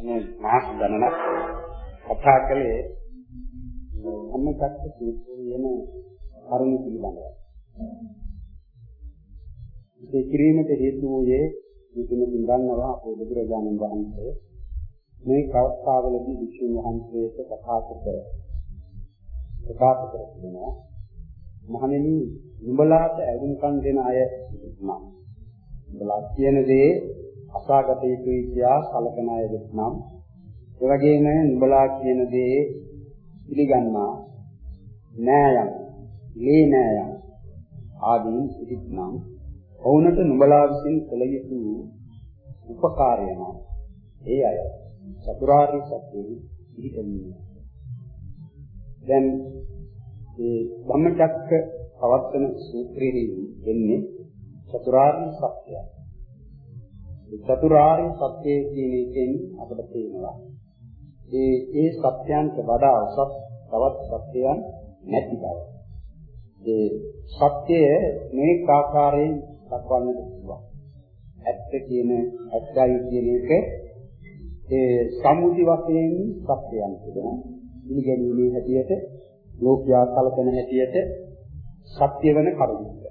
මේ මාස ගණනක් කතා කළේ අන්නකත් සූත්‍රයේම කරුණු පිළිබඳව. ඒ කිරීමට හේතු වූයේ විතුණු දන්නවා අපේ බුදුරජාණන් වහන්සේ මේ කවස්තාවලදී වික්ෂුන් වහන්සේට ප්‍රකාශ කර ප්‍රකාශ කර තිබෙනවා මහණෙනි නුඹලාට ඇඳුම්කම් දෙන අය නම් නුඹලා කියන දේ අසාගත යුතුයි කියා සලකන අය නම් ඒ වගේම නුඹලා කියන දේ පිළිගන්නා නෑයන් ලේ නෑයන් ආදීන් සිටිත් නම් ඔවුන්ට නුඹලා විසින් කළ යුතු උපකාරය නම් ඒ අය චතුරාර්ය සත්‍යෙහි පිහිටන්නේ දැන් ඒ ධම්මචක්ක පවත්තන සූත්‍රයේදී එන්නේ චතුරාර්ය සත්‍යය. ඒ චතුරාර්ය සත්‍යය කියන එකෙන් අපිට තේරෙනවා ඒ ඒ සත්‍යයන්ට වඩා උසස් තවත් සත්‍යයන් නැති බව. ඒ සත්‍යය මේ ආකාරයෙන් දක්වන්නට පුළුවන්. ඇත්ත කියන ඇත්තයි කියන එක ඒ සම්මුති වශයෙන් සත්‍යයන් තිබෙනවා. පිළිගැනීමේ හැටියට ලෝකයා කලකන හැටියට සත්‍ය වෙන කරුණක්.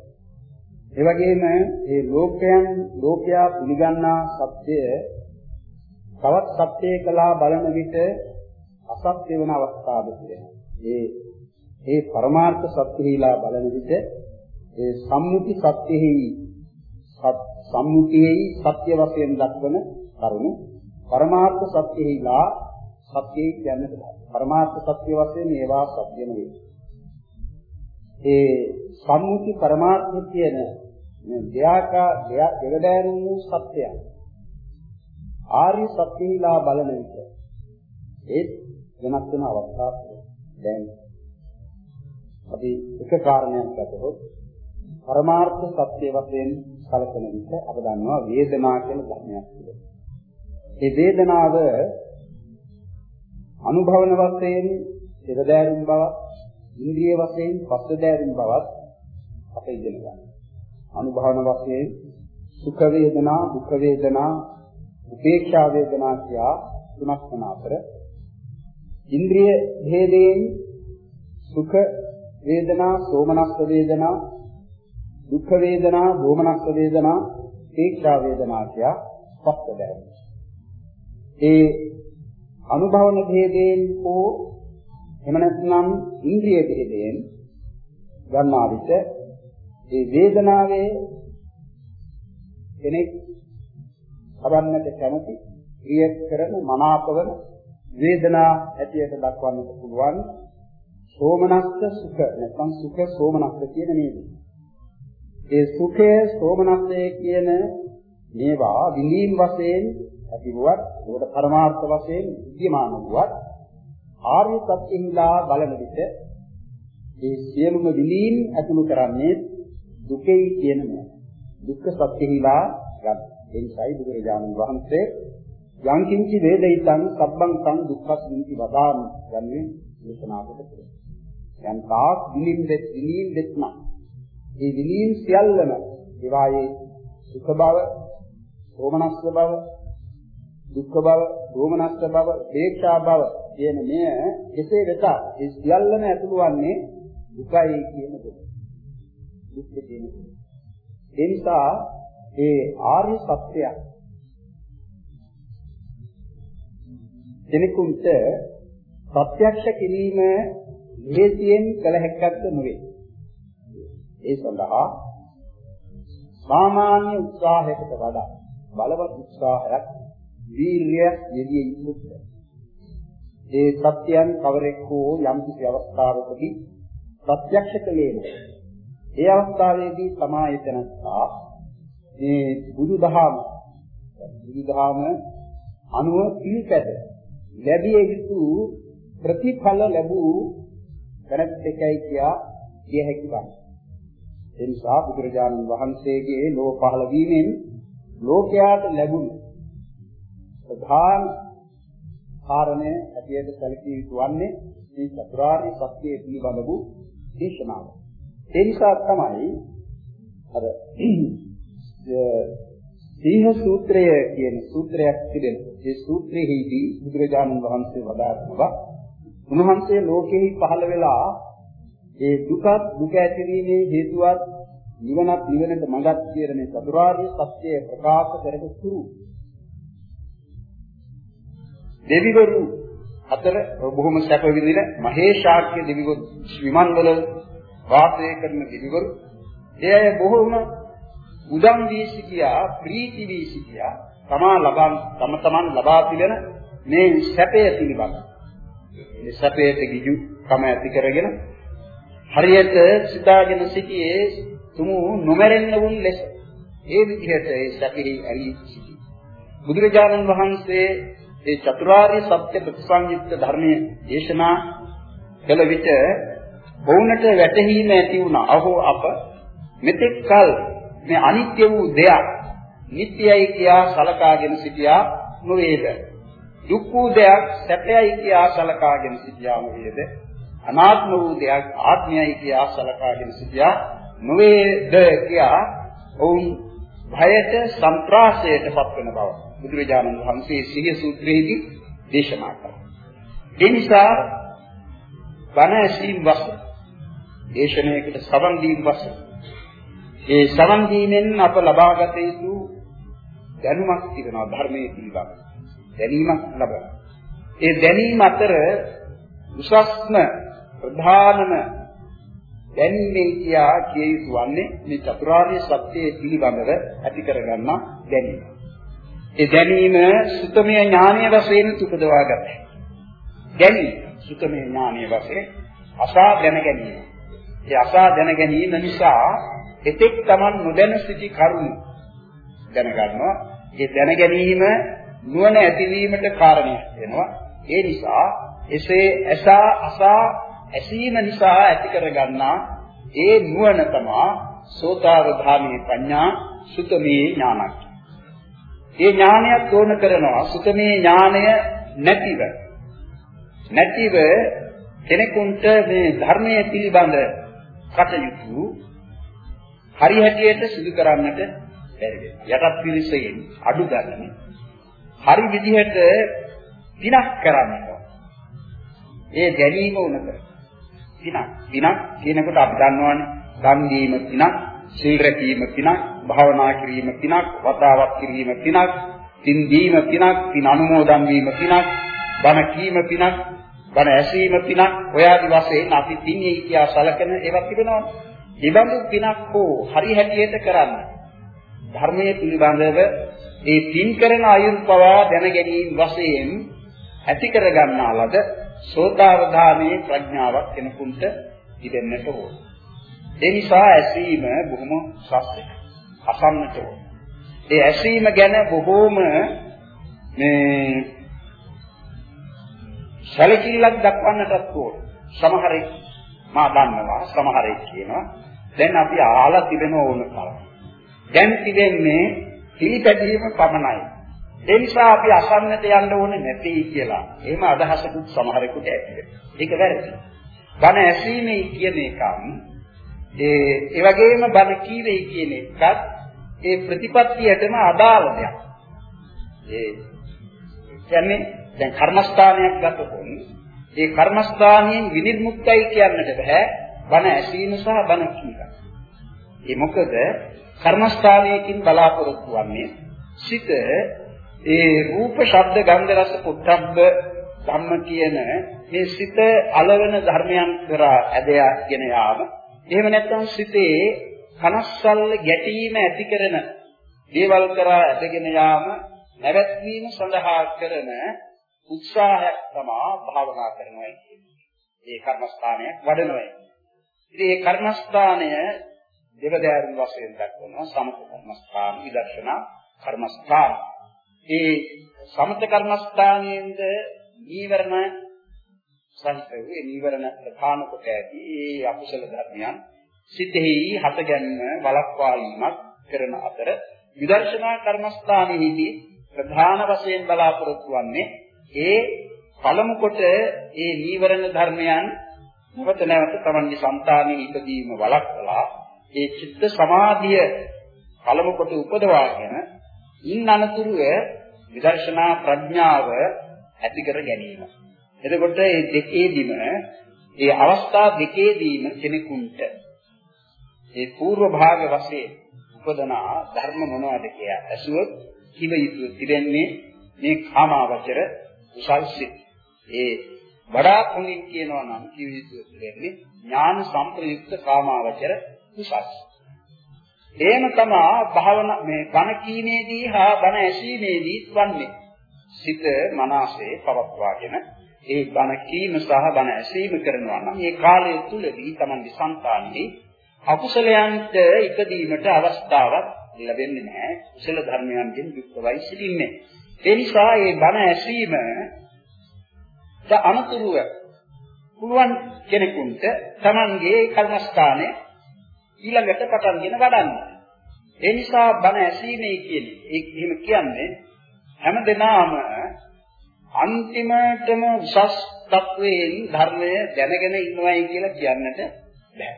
ඒ වගේම මේ ලෝකයන් ලෝකයා පිළිගන්නා සත්‍යය තවත් සත්‍යයකලා බලන විට අසත්‍ය වෙන අවස්ථාවක් තියෙනවා. ඒ ඒ පරමාර්ථ සත්‍යෙහිලා බලන විට ඒ සම්මුති සත්‍යෙහි සම්මුතියෙහි සත්‍ය වශයෙන් දක්වන කරුණු පරමාර්ථ සත්‍යෙහිලා සත්‍යය කියන්නට බෑ. පරමාර්ථ සත්‍ය වශයෙන් ඒවා සත්‍ය නෙවෙයි. ඒ සම්මුති පරමාර්ථ කියන දෙයාකා දෙවදෑරුම් වූ සත්‍යයන් ආර්ය සත්‍යීලා බලන විට ඒ වෙනස් වෙන අවස්ථා දැන් අපි එක කාරණයක් ගත්තොත් පරමාර්ථ සත්‍ය වශයෙන් කලකන විට අප දන්නවා වේදනා කියන ධර්මයක් තිබෙනවා. ඒ වේදනාව අනුභවන වශයෙන් දෙවදෑරුම් බවක් ඉන්ද්‍රිය වශයෙන් පස්වදෑරුම් බවක් අප ඉගෙන ගන්නවා. අනුභවන වශයෙන් සුඛ වේදනා, දුක්ඛ වේදනා, උපේක්ෂා වේදනා කියා තුනක් වන අතර ඉන්ද්‍රිය භේදයෙන් සුඛ වේදනා, සෝමනස්ස වේදනා, දුක්ඛ වේදනා, දෝමනස්ස වේදනා, උපේක්ෂා වේදනා කියා පස්වදෑරුම්. ඒ අනුභවන භේදයෙන් හෝ එහෙම නැත්නම් ඉන්ද්‍රිය භේදයෙන් ගන්නා විට ඒ වේදනාවේ කෙනෙක් හදන්නට කැමති ක්‍රිය කරන මනාපවන වේදනා ඇතියට දක්වන්නට පුළුවන් සෝමනස්ස සුඛ නැත්නම් සුඛ සෝමනස්ස කියන නේද? ඒ සුඛය සෝමනස්සය කියන මේවා විඳීම් වශයෙන් ඇතිවුවත් ඒකට පරමාර්ථ වශයෙන් විද්‍යමාන වුවත් ආර්ය සත්‍යෙහිලා බලන විට ඒ සියලුම විඳීම් ඇතුළු කරන්නේ දුකයි කියන නෑ. දුක්ඛ සත්‍යෙහිලා ගන්න. ඒ නිසායි බුදුරජාණන් වහන්සේ යම් කිංචි වේදිතං සබ්බං සං දුක්ඛස්මිති වදාමි යන්නේ දේශනා කොට තියෙනවා. යම් තාක් විඳින් දෙත් විඳින් දෙත්ම මේ විඳින් සියල්ලම ඒවායේ සුඛ බව, සෝමනස්ස බව, දුක්ඛ බව, දෝමනස්ස බව, දේක්ෂා බව කියන මෙය කෙසේ වෙතත් ඒ සියල්ලම ඇතුළු වන්නේ දුකයි කියන දෙය. දුක්ඛ කියන දෙය. ඒ නිසා ඒ ආර්ය සත්‍යය කෙනෙකුට ප්‍රත්‍යක්ෂ කිරීම ලේසියෙන් කළ හැක්කක්ද නොවේ. ඒ සඳහා සාමාන්‍ය උත්සාහයකට වඩා බලවත් උත්සාහයක් වීර්යයක් යෙදිය යුතුය. ඒ සත්‍යයන් කවරෙක් හෝ යම් කිසි අවස්ථාවකදී ප්‍රත්‍යක්ෂ කළේ නැහැ. ඒ අවස්ථාවේදී සමායතනස්සා මේ බුදුදහම බුදුදහම අනුව පිළිපැද ලැබිය යුතු ප්‍රතිඵල ලැබූ දැනත් එකයි කියා කිය හැකි වන්නේ. ඒ නිසා බුදුරජාණන් වහන්සේගේ ලෝක පහළ වීමෙන් ලෝකයාට ලැබුණු ප්‍රධාන කාරණය ඇටියට සැලකිය යුතු වන්නේ මේ චතුරාර්ය සත්‍යය පිළිබඳ වූ දේශනාව. ඒ නිසා තමයි අර සීහ සූත්‍රය කියන සූත්‍රයක් තිබෙනවා. ඒ සූත්‍රයේදී බුදුරජාණන් වහන්සේ වදාළනවා උන්වහන්සේ ලෝකෙහි පහළ වෙලා ඒ දුකත් දුක ඇතිවීමේ හේතුවත් නිවනත් නිවනට මඟක් කියන මේ චතුරාර්ය සත්‍යය ප්‍රකාශ කරපු තුරු දෙවිවරු අතර බොහොම සැප විඳින මහේශාක්‍ය දෙවිවරු විමන්වල වාසය කරන දෙවිවරු. එය බොහොම උදම් වී සිටියා ප්‍රීති වී සිටියා. තමා ලබන් තම තමන් ලබා පිළෙන මේ සැපය පිළිබඳ. මේ සැපයට ගිජු කම ඇති කරගෙන හරියට සිතාගෙන සිටියේ තුමු නොමරෙන්න වුන් ලෙස. ඒ විදිහට ඒ සැපෙහි ඇලී සිටි බුදුරජාණන් වහන්සේ ඒ චතුරාර්ය සත්‍ය ප්‍රතිසංයුක්ත ධර්මයේ දේශනා කළ විට බොවුනට වැටහීම ඇති වුණා. අහෝ අප මෙතෙක් කල මේ අනිත්‍ය වූ දෙයක් නිට්ටයයි කියා සලකාගෙන සිටියා නොවේද? දුක් වූ දෙයක් සැපයයි කියා සලකාගෙන සිටියා නොවේද? අනාත්ම වූ දෙයක් ආත්මයයි කියා සලකාගෙන සිටියා නොවේද කියා ඔවුන් භයට සන්ත්‍රාසයට පත්වන බව බුදුරජාණන් වහන්සේ සිහිය සූත්‍රයේදී දේශනා කළා. ඒ නිසා බණ ඇසීම වස දේශනාවකට සවන් දීම වස ඒ සවන් දීමෙන් අප ලබාගත යුතු දැනුමක් තිබෙනවා ධර්මයේ පිළිබඳ. දැනීමක් ලබනවා. ඒ දැනීම අතර උසස්ම ප්‍රධානම දැනීමේ කියා කිය යුතු වන්නේ මේ චතුරාර්ය සත්‍යයේ පිළිබඳව ඇති කරගන්න දැනීම. ඒ දැනීම සුතමය ඥානීය වශයෙන් උපදවා ගන්න. දැනීම සුතමය ඥානීය වශයෙන් අසා දැන ගැනීම. ඒ අසා දැන ගැනීම නිසා එතෙක් Taman නොදැන සිටි කරුණු දැනගන්නවා. ඒ දැන ගැනීම නුවණ ඇතිවීමට කාරණයක් වෙනවා. ඒ නිසා එසේ අසා අසා ඇසීම නිසා ඇති කරගන්නා ඒ නුවණ තමයි සෝතාවධාමී ප්‍රඥා සුතමේ ඥානක්. ඒ ඥානයත් ඕන කරනවා සුතමේ ඥානය නැතිව. නැතිව කෙනෙකුට මේ ධර්මයේ පිළිබඳ කටයුතු හරි හැටියට සිදු කරන්නට බැරි වෙනවා. යටත් පිරිසෙන් අඩු ගන්න හරි විදිහට දිනක් කරන්න ඒ දැනීම උන කර. දිනක් දිනක් කියනකොට අපි දන්නවනේ දන් දීම දිනක් සීල් රැකීම පිනක්, භාවනා කිරීම පිනක්, වතාවක් කිරීම පිනක්, තින් දීම පිනක්, තින් අනුමෝදන් වීම පිනක්, බණ කීම පිනක්, බණ ඇසීම පිනක්, ඔය ආදි වශයෙන් අපි තින්නේ කියා සලකන ඒවා තිබෙනවා. ඊබඳු පිනක් හෝ හරි හැටියට කරන්න. ධර්මයේ පිළිබඳව ඒ තින් කරන අයුන් පවා දැන ගැනීම වශයෙන් ඇති කර ගන්නා ලද සෝතාවධානයේ ප්‍රඥාවක් කෙනෙකුට තිබෙන්නට ඕනේ. ඒ නිසා ඇසීම බොහොම සස්තක. අසන්නට ඕන. ඒ ඇසීම ගැන බොහෝම මේ සැලකිල්ලක් දක්වන්නටත් ඕන. සමහරෙක් මා දන්නවා සමහරෙක් කියනවා දැන් අපි අහලා තිබෙන ඕන කල. දැන් තිබෙන්නේ පිළිපැදීම පමණයි. ඒ නිසා අපි අසන්නට යන්න ඕනේ නැති කියලා. එහෙම අදහසකුත් සමහරෙකුට ඇති. ඒක වැරදි. බණ ඇසීමේ කියන එකම් ඒ ඒ වගේම බණ කීවේ කියන එකත් ඒ ප්‍රතිපත්තියටම අදාළ දෙයක්. ඒ කියන්නේ දැන් කර්මස්ථානයක් ගතොත් ඒ කර්මස්ථානයෙන් විනිර්මුක්තයි කියන්නට බෑ බණ ඇසීම සහ බණ කීම. ඒ මොකද කර්මස්ථානයකින් බලාපොරොත්තු වන්නේ සිත ඒ රූප ශබ්ද ගන්ධ රස පොට්ටබ්බ ධම්ම කියන මේ සිත అలවන ධර්මයන් කරා ඇදගෙන යාම එහෙම නැත්නම් සිතේ කනස්සල්ල ගැටීම ඇති කරන දේවල් කරා ඇදගෙන යාම නැවැත්වීම සඳහා කරන උත්සාහයක් තමයි භාවනා කරනවා කියන්නේ. ඒ කර්මස්ථානයක් වඩනවා. ඉතින් මේ කර්මස්ථානය දෙවදෑරුම් වශයෙන් දක්වනවා සමත කර්මස්ථාන, විදර්ශනා කර්මස්ථාන. ඒ සමත කර්මස්ථානයෙන්ද නීවරණ සහිත වූ ඒ නීවරණ ප්‍රධාන කොට ඇති ඒ අකුසල ධර්මයන් සිතෙහි හටගන්න වළක්වාලීමක් කරන අතර විදර්ශනා කර්මස්ථානයේදී ප්‍රධාන වශයෙන් බලාපොරොත්තු වන්නේ ඒ පළමු කොට ඒ නීවරණ ධර්මයන් නැවත නැවත තමන්ගේ సంతානෙ ඉදීම වළක්වලා ඒ චිත්ත සමාධිය පළමු කොට උපදවාගෙන ඉන් අනතුරුව විදර්ශනා ප්‍රඥාව ඇති කර ගැනීම. එතකොට මේ දෙකේදීම ඒ අවස්ථා දෙකේදීම කෙනෙකුට ඒ పూర్ව භාග වශයෙන් උපදනා ධර්ම මොනවද කියලා ඇසුවොත් කිව යුතු තිබෙන්නේ මේ කාමාවචර කුසල් සිත්. ඒ වඩා කුණින් කියනවා නම් කිව යුතු තිබෙන්නේ ඥාන සම්ප්‍රයුක්ත කාමාවචර කුසල්. එහෙම තමයි භාවනා මේ බණ කීමේදී හා බණ ඇසීමේදී වන්නේ. සිත මනසේ පවත්වාගෙන ඒ බණ කීම සහ බණ ඇසීම කරනවා නම් මේ කාලය තුලදී Tamange సంతානෙහි අකුසලයන්ට ඉපදීමට අවස්ථාවක් ලැබෙන්නේ නැහැ. කුසල ධර්මයන්ගෙන් යුක්තවයි සිටින්නේ. ඒ නිසා මේ බණ ඇසීම ද අනුතුරුව පුළුවන් කෙනෙකුට Tamange කර්මස්ථානයේ ඊළඟට පටන්ගෙන වඩන්න. ඒ නිසා බණ ඇසීමේ කියන්නේ ඒ එහෙම කියන්නේ හැම දිනාම අන්තිමටම උසස් තත්වයෙන් ධර්මය දැනගෙන ඉන්නවයි කියලා කියන්නට බෑ.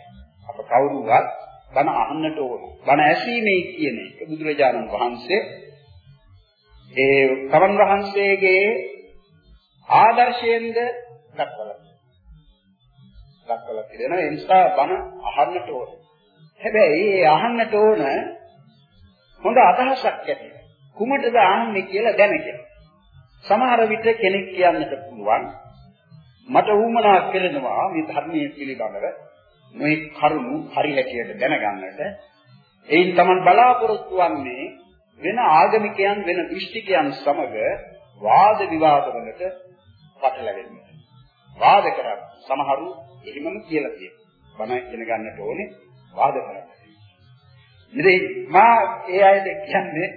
අප කවුරුවත් බණ අහන්නට ඕන. බණ ඇසීමේ කියන එක බුදුරජාණන් වහන්සේ ඒ කවන් වහන්සේගේ ආදර්ශයෙන්ද දක්වලා දක්වලා තියෙනවා. ඒ නිසා බණ අහන්නට ඕන. හැබැයි ඒ අහන්නට ඕන හොඳ අදහසක් ඇති. කුමටද අහන්නේ කියලා දැනගෙන. සමහර විට කෙනෙක් කියන්නට පුළුවන් මට උවමනා කරනවා මේ ධර්මයේ පිළිබඳව මේ කරුණු හරි හැටියට දැනගන්නට. එයින් Taman බලාපොරොත්තු වන්නේ වෙන ආගමිකයන් වෙන දෘෂ්ටිකයන් සමග වාද විවාද වලට පටලැවෙන්න. වාද කරා සමහරු එහෙමම කියලා තියෙනවා. බණ ඉගෙන ගන්නට ඕනේ වාද කරන්න. ඉතින් මා ඒ අයද කියන්නේ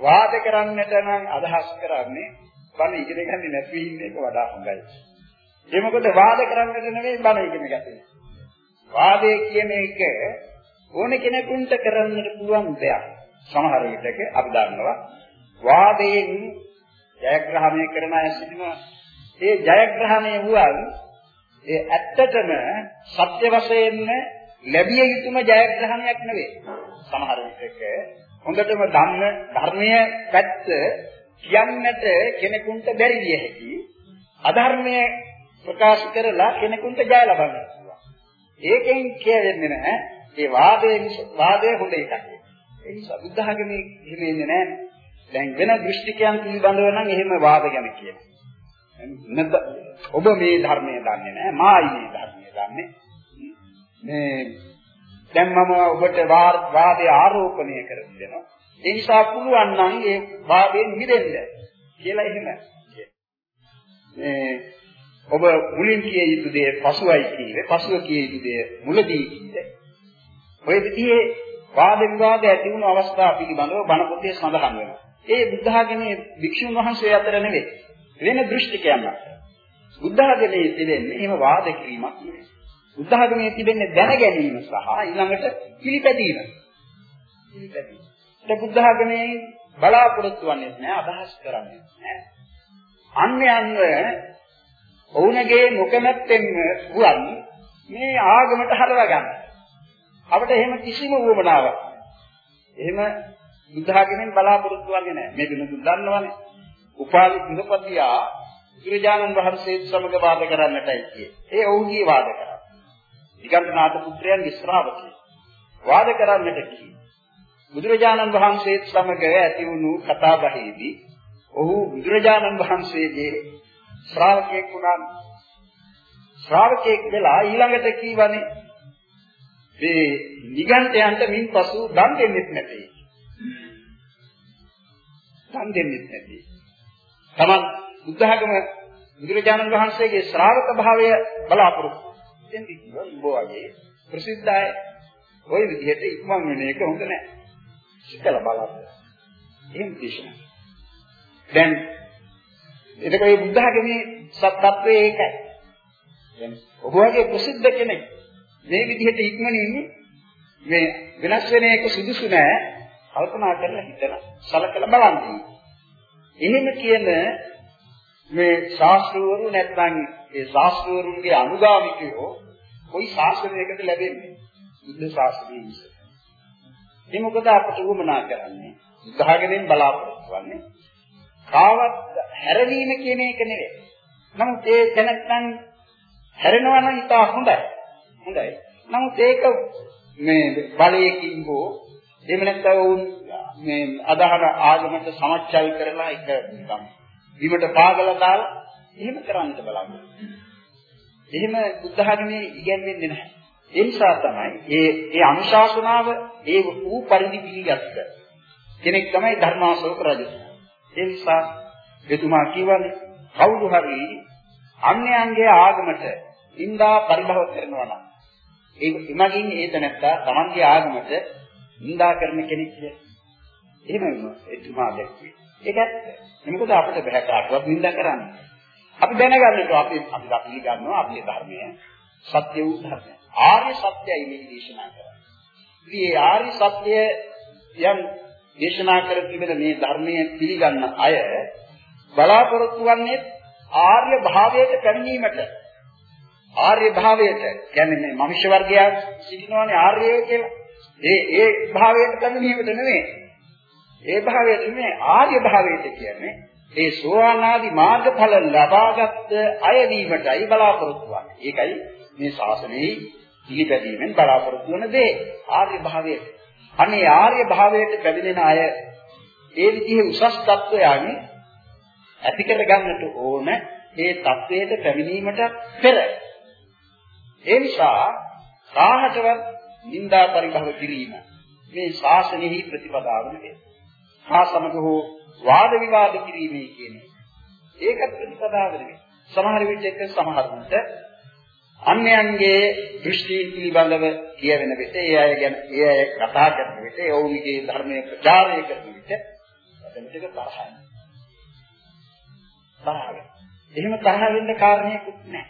වාද කරන්නට නම් අදහස් කරන්නේ බණ ඉගෙන ගන්නේ නැති ඉන්න එක වඩා හොඳයි. ඒ මොකද වාද කරන්නට නෙවෙයි බණ ඉගෙන ගන්නේ. වාදය කියන එක ඕන කෙනෙකුට කරන්නට පුළුවන් දෙයක්. සමහර විටක අපි දන්නවා වාදයෙන් ජයග්‍රහණය කරන අය සිටිනවා. ඒ ජයග්‍රහණය වුවන් ඒ ඇත්තටම සත්‍ය වශයෙන්ම ලැබිය යුතුම ජයග්‍රහණයක් නෙවෙයි. සමහර විටක හොඳටම දන්න ධර්මයේ පැත්ත කියන්නට කෙනෙකුට බැරි විය හැකි. අධර්මයේ ප්‍රකාශ කරලා කෙනෙකුට ජය ලබන්න පුළුවන්. ඒකෙන් කියවෙන්නේ නැහැ. ඒ වාදයේ වාදයේ හොඳ එකක්. ඒ නිසා බුද්ධ ධර්මයේ එහෙම ඉන්නේ නැහැ. දැන් වෙන දෘෂ්ටිකයන් පිළිබඳව නම් එහෙම වාද ගැන කියනවා. ඔබ මේ ධර්මයේ දන්නේ නැහැ. මායි මේ ධර්මයේ දන්නේ. මේ දැන් මම ඔබට වාදය ආරෝපණය කර දෙනවා. ඒ නිසා පුළුවන් නම් ඒ වාදයෙන් මිදෙන්න කියලා එහෙම. මේ ඔබ මුලින් කිය යුතු දේ පසුවයි කීවේ, පසුව කිය යුතු දේ මුලදී කීවේ. ඔය විදිහේ වාද විවාද ඇති වුණු අවස්ථා පිළිබඳව බණ පොතේ සඳහන් වෙනවා. ඒ බුද්ධ ආගමේ භික්ෂුන් වහන්සේ අතර නෙවෙයි. වෙන දෘෂ්ටිකයන් අතර. බුද්ධ ආගමේ තිබෙන්නේ එහෙම වාද කිරීමක් නෙවෙයි. බුද්ධ ආගමේ තිබෙන්නේ දැන ගැනීම සහ ඊළඟට පිළිපැදීම. පිළිපැදීම. ඒ බුද්ධ ආගමේ බලාපොරොත්තු වෙන්නේ නැහැ අදහස් කරන්නේ නැහැ. අන්‍යයන්ව ඔවුන්ගේ මොකමැත්තෙන් වුවන් මේ ආගමට හරවා ගන්න. අපිට එහෙම කිසිම උවමනාවක් එහෙම බුද්ධ ආගමෙන් බලාපොරොත්තු වෙන්නේ නැහැ. මේ දින දන්නවනේ. උපාලි ඉඳපතියා බුදුරජාණන් වහන්සේ සමග වාද කරන්නටයි කියේ. ඒ ඔවුන්ගේ වාද කරා. නිගණ්ඨනාථ පුත්‍රයන්ගේ ශ්‍රාවකයෙක්. වාද කරන්නට කී. බුදුරජාණන් වහන්සේත් සමග ඇති වුණු කතා බහේදී ඔහු බුදුරජාණන් වහන්සේගේ ශ්‍රාවකයෙක් වුණා. ශ්‍රාවකයෙක් වෙලා ඊළඟට කීවනේ මේ නිගණ්ඨයන්ට මින් පසු දන් දෙන්නෙත් නැtei. දන් දෙන්නෙත් නැtei. තමන් බුද්ධඝම බුදුරජාණන් වහන්සේගේ ශ්‍රාවක භාවය බලාපොරොත්තු දෙන්න කිව්වා උඹ වගේ ප්‍රසිද්ධයි. ওই විදිහට ඉක්මන් වෙන එක හොඳ නැහැ. සිතලා බලන්න. එහෙම දේශනා. දැන් එතකොට මේ බුද්ධ ආගමේ සත්‍යත්වයේ ඒකයි. දැන් ඔබ වගේ ප්‍රසිද්ධ කෙනෙක් මේ විදිහට ඉක්මනින් මේ වෙනස් වෙන එක සුදුසු නෑ කල්පනා කරලා හිතලා සලකලා බලන්න. එහෙම කියන මේ ශාස්ත්‍රවරු නැත්නම් ඒ ශාස්ත්‍රවරුන්ගේ අනුගාමිකයෝ කොයි ශාස්ත්‍රයකට ලැබෙන්නේ? බුද්ධ ශාස්ත්‍රයේ විස. ඒ මොකද අපට උවමනා කරන්නේ උදාහරණයෙන් බලාපොරොත්තු වෙන්නේ කාවත් හැරවීම කියන එක නෙවෙයි. නමුත් ඒ දැනත්තන් හැරෙනවා නම් ඉතා හොඳයි. හොඳයි. නමුත් ඒක මේ බලයකින් හෝ එහෙම නැත්නම් මේ අදහන ආගමට සමච්චල් කරලා එක නිකම් විමට පාගලා දාලා එහෙම කරන්න බලන්න. එහෙම බුද්ධ ධර්මයේ ඉගැන්වෙන්නේ නැහැ. ඒ නිසා තමයි ඒ ඒ අනුශාසනාව ඒ වූ පරිදි පිළිගත්ත කෙනෙක් තමයි ධර්මාශෝක රජතුමා. ඒ නිසා එතුමා කියවනේ කවුරු හරි අන්‍යයන්ගේ ආගමට නින්දා පරිභව කරනවා නම් ඒ එමගින් ඒත නැත්තා තමන්ගේ ආගමට නින්දා කරන කෙනෙක් කියලා. එහෙම එතුමා දැක්කේ. ඒක ඇත්ත. මොකද අපිට බෑ කාටවත් නින්දා කරන්න. අපි දැනගන්නට අපි අපි පිළිගන්නවා අපේ ධර්මය සත්‍ය වූ ධර්මය. ආර්ය සත්‍යයි මේ දේශනා කරන්නේ. ඉතින් මේ ආර්ය සත්‍ය යම් දේශනා කර තිබෙන මේ ධර්මයේ පිළිගන්න අය බලාපොරොත්තු වන්නේ ආර්ය භාවයට පැමිණීමට. ආර්ය භාවයට කියන්නේ මේ මනුෂ්‍ය වර්ගය සිටිනවානේ ආර්යය කියලා. ඒ ඒ භාවයට පැමිණීමට නෙමෙයි. ඒ භාවයට නෙමෙයි ආර්ය භාවයට කියන්නේ ඒ සෝවාන් ආදී මාර්ගඵල ලබාගත් අය වීමටයි බලාපොරොත්තු වෙන්නේ. ඒකයි මේ ශාසනයේ පිළිපැදීමෙන් බලාපොරොත්තු වන දේ ආර්ය භාවයට. අනේ ආර්ය භාවයට පැමිණෙන අය ඒ විදිහේ උසස් තත්වයන් ඇති කර ගන්නට ඕන ඒ තත්වයට පැමිණීමට පෙර. ඒ නිසා සාහතවත් නිന്ദා පරිභව කිරීම මේ ශාසනයෙහි ප්‍රතිපදාව නෙවේ. හා සමග හෝ වාද විවාද කිරීමේ කියන්නේ ඒකත් ප්‍රතිපදාව නෙවේ. සමහර විට සමහරුන්ට අන්‍යයන්ගේ දෘෂ්ටි පිළිබඳව කියවෙන විට ඒ අය ගැන ඒ අය කතා කරන විට ඒ ඔවුන්ගේ ධර්මයේ ප්‍රචාරය කරන විට එතනට තරහයි. තරහයි. එහෙම තරහ වෙන්න කාරණයක් නැහැ.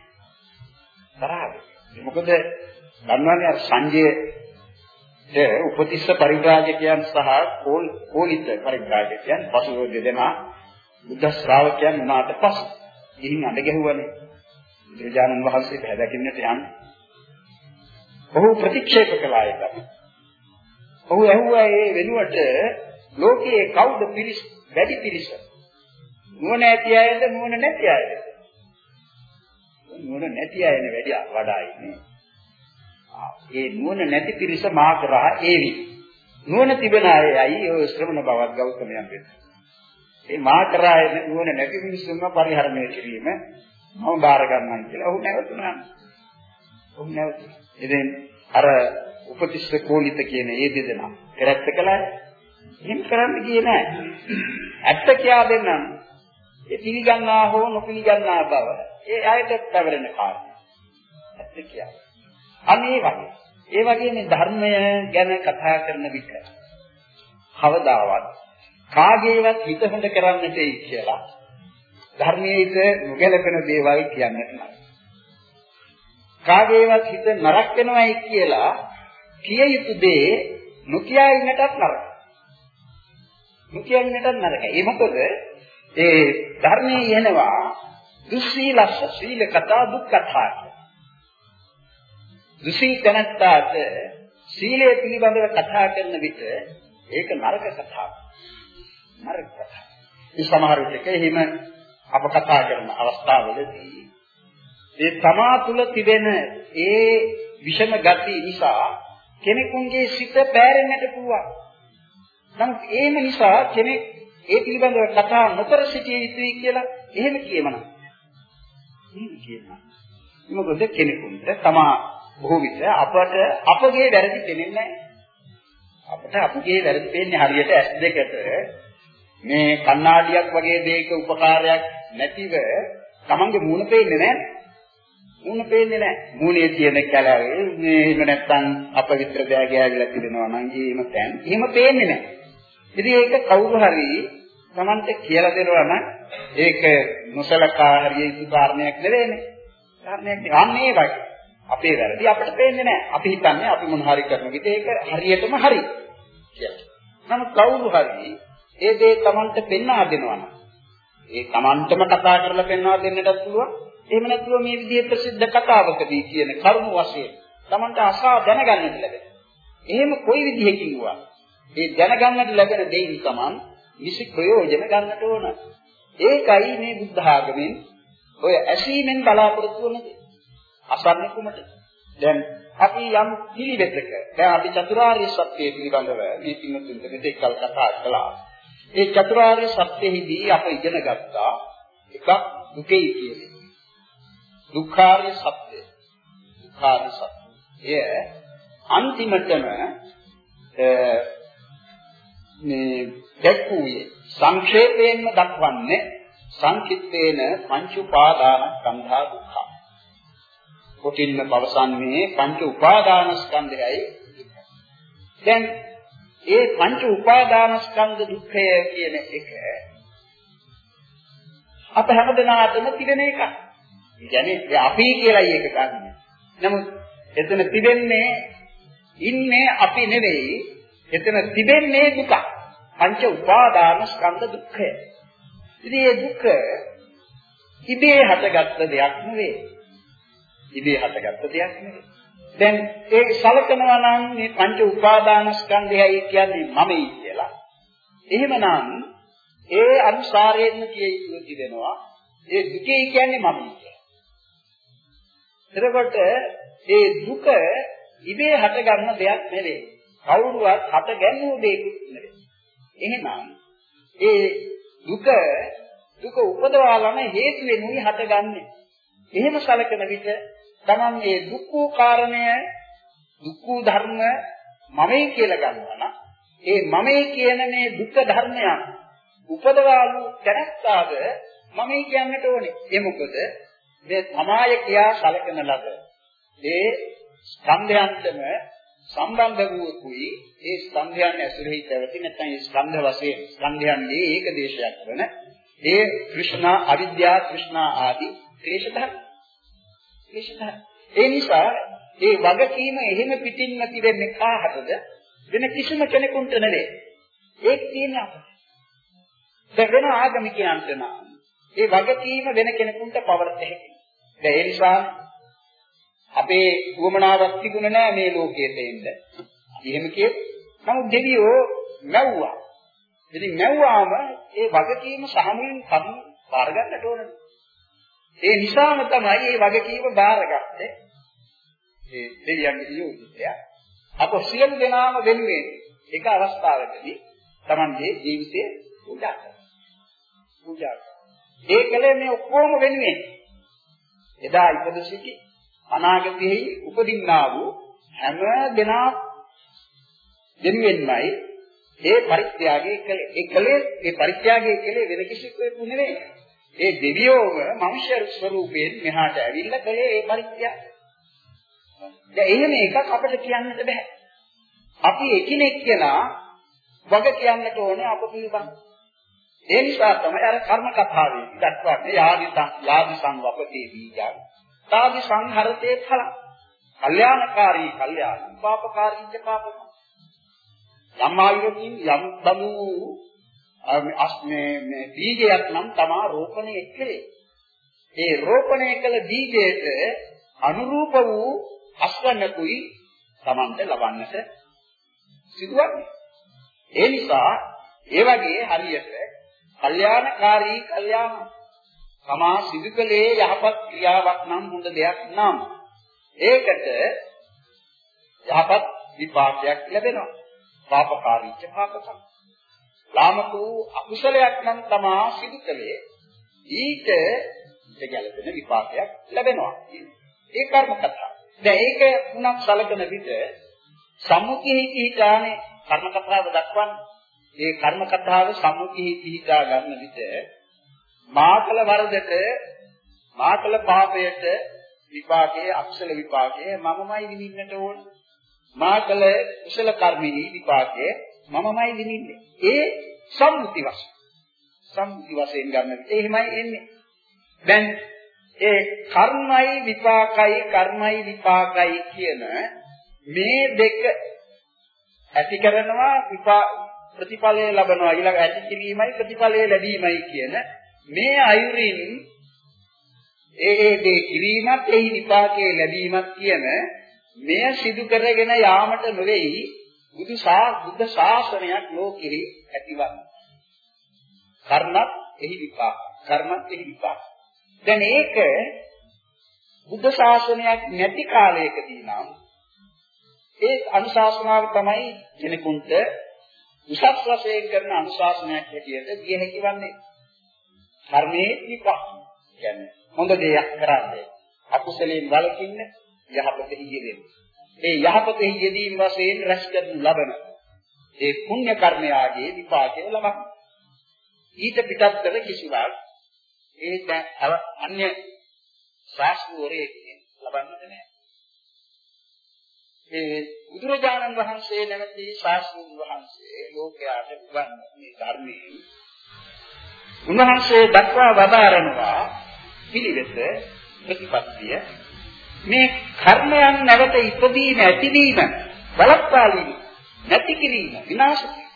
තරහයි. මොකද දන්නවනේ අර සංජය උපතිස්ස පරිබ්‍රාජකයන් සහ කෝලිත පරිබ්‍රාජකයන් පසුව දෙදෙනා බුද්ධ ශ්‍රාවකයන් වුණාට පස්සේ ගිහින් අඬ ගැහුවනේ බුදුරජාණන් වහන්සේ පැහැදකින්නට යන්නේ. ඔහු ප්‍රතික්ෂේප කළා ඒක. ඔහු ඇහුවා ඒ වෙනුවට ලෝකයේ කවුද පිරිස් වැඩි පිරිස? නුවණ ඇති අයද නුවණ නැති අයද? නුවණ නැති අයනේ වැඩි වඩා ඉන්නේ. ඒ නුවණ නැති පිරිස මා කරා ඒවි. නුවණ තිබෙන අයයි ඔය ශ්‍රමණ බවත් ගෞතමයන් වෙන්නේ. ඒ මා කරා නුවණ නැති මිනිස්සුන්ව පරිහරණය කිරීම මම බාර ගන්නවා කියලා ඔහු නැවතුණා. ඔහු නැවතුණා. ඉතින් අර උපතිස්ස කෝලිත කියන ඒ දෙදෙනා කරත්ත කළා. එහෙම කරන්න ගියේ නෑ. ඇත්ත කියා දෙන්නම්. ඒ පිළිගන්නා හෝ නොපිළිගන්නා බව ඒ අයට පැවරෙන කාරණා. ඇත්ත කියා. අනේ වගේ. ඒ වගේ මේ ධර්මය ගැන කතා කරන විට කවදාවත් කාගේවත් හිත හොඳ කරන්නටයි කියලා ධර්මයේ නොගැලපෙන දේවල් කියන්නට නෑ. කාගේවත් හිත නරක වෙනවයි කියලා කිය යුතු දේ නොකියා ඉන්නටත් නරකයි. නොකියා ඉන්නටත් නරකයි. ඒ මොකද ඒ ධර්මයේ එනවා දුස්සීලස්ස සීල කතා දුක් කතා. දුසී තනත්තාට සීලය පිළිබඳව කතා කරන විට ඒක නරක කතාවක්. නරක කතාවක්. ඒ සමහර විටක එහෙම අප කතා කරන අවස්ථාවලදී ඒ තමා තුළ තිබෙන ඒ විෂම ගති නිසා කෙනෙකුගේ සිත පෑරෙන්නට පුළුවන්. නමුත් ඒම නිසා කෙනෙක් ඒ පිළිබඳව කතා නොකර සිටිය යුතුයි කියලා එහෙම කියමනවා. එහෙම කියනවා. මොකද කෙනෙකුට තමා බොහෝ විට අපට අපගේ වැරදි පේන්නේ නැහැ. අපට අපගේ වැරදි පේන්නේ හරියට ඇස් දෙකට මේ කණ්ණාඩියක් වගේ දෙයක උපකාරයක් නැතිව තමන්ගේ මූණ පේන්නේ නැහැ. මූණ පේන්නේ නැහැ. මූණේ තියෙන කැලවේ මේ එහෙම නැත්තම් අපවිත්‍ර දෑ ගෑවිලා තිබෙනවා නම් එහෙම තැන්. එහෙම පේන්නේ නැහැ. ඉතින් ඒක කවුරු හරි තමන්ට කියලා දෙනවා නම් ඒක නොසලකා හරිය යුතු කාරණයක් නෙවෙයිනේ. කාරණයක් නෙවෙයි. අන්න ඒ වගේ. අපේ වැරදි අපිට පේන්නේ නැහැ. අපි හිතන්නේ අපි මොන හරි කරන විදිහ ඒක හරියටම හරි කියලා. නමුත් කවුරු හරි ඒ දේ Tamanට පෙන්වා දෙනවා නම් ඒ Tamanටම කතා කරලා පෙන්වා දෙන්නටත් පුළුවන්. එහෙම නැත්නම් මේ විදිහේ ප්‍රසිද්ධ කතාවකදී කියන කරුණු වශයෙන් Tamanට අසා දැනගන්නට ලැබෙනවා. එහෙම කොයි විදිහකින් වුණා ඒ දැනගන්නට ලැබෙන දෙයින් තමන් නිසි ප්‍රයෝජන ගන්නට ඕන. ඒකයි මේ බුද්ධ ආගමෙන් ඔය ඇසීමෙන් බලාපොරොත්තු වෙන්නේ. අසන්නේ කුමට? දැන් අපි යම් පිළිවෙතක දැන් අපි චතුරාර්ය සත්‍ය පිළිබඳව මේ පින්නතුන්ට මෙතෙක් කල් කතා කළා. ඒ චතුරාර්ය සත්‍යෙහිදී අප ඉගෙන ගත්තා එකක් දුකයි කියන්නේ. දුක්ඛාර්ය සත්‍ය. දුක්ඛාර්ය සත්‍ය. එය අන්තිමටම මේ දැක්ුවේ සංක්ෂේපයෙන්ම දක්වන්නේ සංකිට්ඨේන පංච උපාදාන ස්කන්ධා දුක්ඛ. කොටින්ම පවසන්නේ පංච උපාදාන ස්කන්ධයයි දැන් ඒ පංච උපාදාන ස්කන්ධ දුක්ඛය කියන එක අප හැමදෙනාටම තිබෙන එකක්. කියන්නේ අපි කියලායි ඒක ගන්න. නමුත් එතන තිබෙන්නේ ඉන්නේ අපි නෙවෙයි. එතන තිබෙන්නේ දුක. පංච උපාදාන ස්කන්ධ දුක්ඛය. ඉතින් මේ දුක ඉබේ හටගත්ත දෙයක් නෙවෙයි. ඉබේ හටගත්ත දෙයක් නෙවෙයි. දැන් ඒ සලකනවා නම් මේ පංච උපාදාන ස්කන්ධයයි කියන්නේ මමයි කියලා. එහෙමනම් ඒ අනුසාරයෙන්ම කිය යුතු තිබෙනවා. ඒ දුකේ කියන්නේ මමයි කියලා. එතකොට ඒ දුක ඉබේ හටගන්න දෙයක් නෙවෙයි. කවුරුවත් හටගන්නු දෙයක් නෙවෙයි. එහෙනම් ඒ දුක දුක උපදවාලම හේතු වෙනුයි හටගන්නේ. එහෙම සැලකෙන විට තමන්ගේ දුක්ඛ කාරණය දුක්ඛ ධර්ම මමයි කියලා ගන්නවා නම් ඒ මමයි කියන මේ දුක්ඛ ධර්මයන් උපදවාලු දැනස්තාව මමයි කියන්නට ඕනේ. ඒ මොකද මේ තමාය කියා සැලකන ලද ඒ ස්කන්ධයන්ටම සම්බන්ධ වූකුයි ඒ ස්කන්ධයන් ඇසුරෙහි පැවති නැත්නම් ඒ ස්කන්ධ වශයෙන් ස්කන්ධයන්ගේ ඒකදේශයක් වන ඒ કૃષ્ණා අවිද්‍යාව કૃષ્ණා ආදී ක්ලේශ ධර්ම ක්ලේශ ධර්ම. ඒ නිසා ඒ වගකීම එහෙම පිටින් නැති වෙන්නේ කාටද? වෙන කිසිම කෙනෙකුට නෙවෙයි. ඒක තියෙන්නේ අපට. දැන් වෙන ආගමිකයන්ට නම් ඒ වගකීම වෙන කෙනෙකුට පවරත හැකියි. දැන් ඒ නිසා අපේ උවමනාවක් තිබුණේ නැහැ මේ ලෝකයට එන්න. අපි එහෙම කියමු. නමුත් දෙවියෝ මැව්වා. ඉතින් මැව්වාම ඒ වගකීම සාමුලින් කම් බාර ගන්නට ඕනේ. ඒ නිසාම තමයි මේ වගකීම බාරගත්තේ. ඒ දෙවියන්ගේ යෝගිතය. අප සියලු දෙනාම වෙනුවෙන් එක අවස්ථාවකදී Tamanගේ ජීවිතය පූජා කරනවා. පූජා කරනවා. ඒ කලේ මේ ඔක්කොම වෙනුවෙන් එදා ඉපද සිටි අනාගතයේ උපදින්නා වූ හැම දෙනා දෙන්නෙන්නයි ඒ පරිත්‍යාගයේ කලේ ඒ කලේ ඒ පරිත්‍යාගයේ කලේ වෙන කිසිවෙකු නෙවෙයි. ඒ දෙවියෝම මනුෂ්‍ය ස්වරූපයෙන් මෙහාට ඇවිල්ලා කලේ ඒ පරිත්‍යාගය. දැන් එහෙම එකක් අපිට කියන්නට බෑ. අපි එකිනෙක කියලා වග කියන්නට ඕනේ අප පිළිබඳ. ඒ නිසා තමයි අර කර්ම කතාවේ දක්වන්නේ යාදි යාදි සංවපතේ බීජං තාදි සංහරතේ ඵල. කල්යාණකාරී කල්යාණ පාපකාරී ච පාපක. යම් ආයුරකින් යම් බඳු අස්නේ මේ බීජයක් නම් තමා රෝපණය කළේ. ඒ රෝපණය කළ බීජයට අනුරූප වූ අස්වන්නකුයි Tamante ලබන්නට සිදුවන්නේ. ඒ නිසා ඒ වගේ හරියට කල්යාණකාරී කල්යාණ තමා සිදු කළේ යහපත් ක්‍රියාවක් නම් හොඳ දෙයක් නම් ඒකට යහපත් විපාකයක් ලැබෙනවා. පාපකාරීච්ච පාපකම්. ලාමක වූ අකුසලයක් නම් තමා සිදු කළේ ඊට ගැළපෙන විපාකයක් ලැබෙනවා. ඒ කර්ම කතාව. දැන් ඒක උනක් සලකන විට සම්මුතියෙහි පිහිටානේ කර්ම කතාව දක්වන්නේ. ඒ කර්ම කතාව සම්මුතියෙහි පිහිටා ගන්න විට මාකල වරදට මාකල පාපයට විපාකයේ අක්ෂල විපාකයේ මමමයි විඳින්නට ඕන. මාකල කුසල කර්මෙහි විපාකයේ මමමයි විඳින්නේ. ඒ සම්මුති වශයෙන්. සම්මුති වශයෙන් ගන්න විට එහෙමයි එන්නේ. දැන් ඒ කර්මයි විපාකයි කර්මයි විපාකයි කියන මේ දෙක ඇති කරනවා ප්‍රතිඵලය ලබනවා ඊළඟ ඇති කිරීමයි ප්‍රතිඵලය ලැබීමයි කියන මේ අයුරින් ඒ ඒ දේ කිරීමත් එහි විපාකයේ ලැබීමත් කියන මෙය සිදු කරගෙන යාමට නොවේයි බුදු සා බුද්ධ ශාසනයක් ලෝකෙහි ඇතිවන්නේ. කර්මත් එහි විපාක. කර්මත් එහි විපාක. දැන් ඒක බුද්ධ ශාසනයක් නැති කාලයකදී නම් ඒ අනුශාසනාව තමයි කෙනෙකුට උසස් වශයෙන් කරන අනුශාසනයක් හැටියට දිය හැකි වන්නේ. කර්මයේ විපාක. කියන්නේ හොඳ දෙයක් කරන්නේ. අකුසලයෙන් වළකින්න යහපතෙහි යෙදෙන්න. ඒ යහපතෙහි යෙදීම වශයෙන් රැස් කරනු ලබන ඒ පුණ්‍ය කර්මයාගේ විපාකය ලබන්න. ඊට පිටත්තර කිසිවක් ඒ දැන් අන්‍ය ශාස්ත්‍රෝරේ ලබන්නට නෑ. ඒ බුදුරජාණන් වහන්සේ නැමැති ශාස්ත්‍රඥ වහන්සේ ලෝකයාට උගන් මේ ධර්මයේ උන්වහන්සේ දක්වා වදාරනවා පිළිවෙත ප්‍රතිපත්තිය මේ කර්මයන් නැවත ඉපදීම ඇතිවීම බලප්පාලීම නැති කිරීම විනාශ කිරීම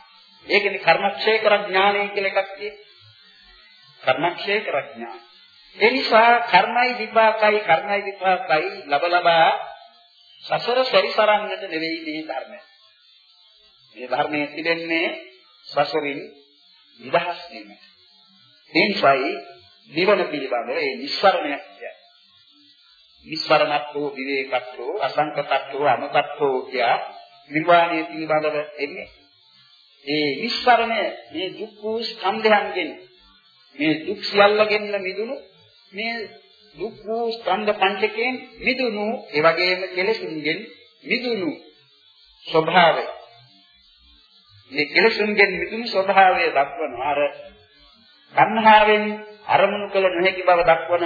ඒකනේ කර්මක්ෂය කර ඥානය කියලා එකක් තියෙනවා කර්මක්ෂය කර ඥාන ඒ නිසා කර්මයි විපාකයි කර්මයි විපාකයි ලබ ලබා සසර සැරිසරන්නට නෙවෙයි මේ ධර්මය. මේ ධර්මයේ තිබෙන්නේ සසරින් නිදහස් වීම. ඒ නිසායි නිවන පිළිබඳව ඒ නිස්සරණය කියන්නේ. නිස්සරණත්වෝ විවේකත්වෝ අසංකතත්වෝ අනුකත්වෝ කිය නිර්වාණය පිළිබඳව එන්නේ. ඒ නිස්සරණය මේ දුක් වූ ස්කන්ධයන්ගෙන් මේ දුක් සියල්ලගෙන් මිදුණු මේ දුක් වූ ස්කන්ධ පංචකයෙන් මිදුණු ඒ වගේම කෙලෙසුන්ගෙන් මිදුණු ස්වභාවය මේ කෙලෙසුන්ගෙන් මිදුණු ස්වභාවය දක්වන අර තණ්හාවෙන් අරමුණු කළ නොහැකි බව දක්වන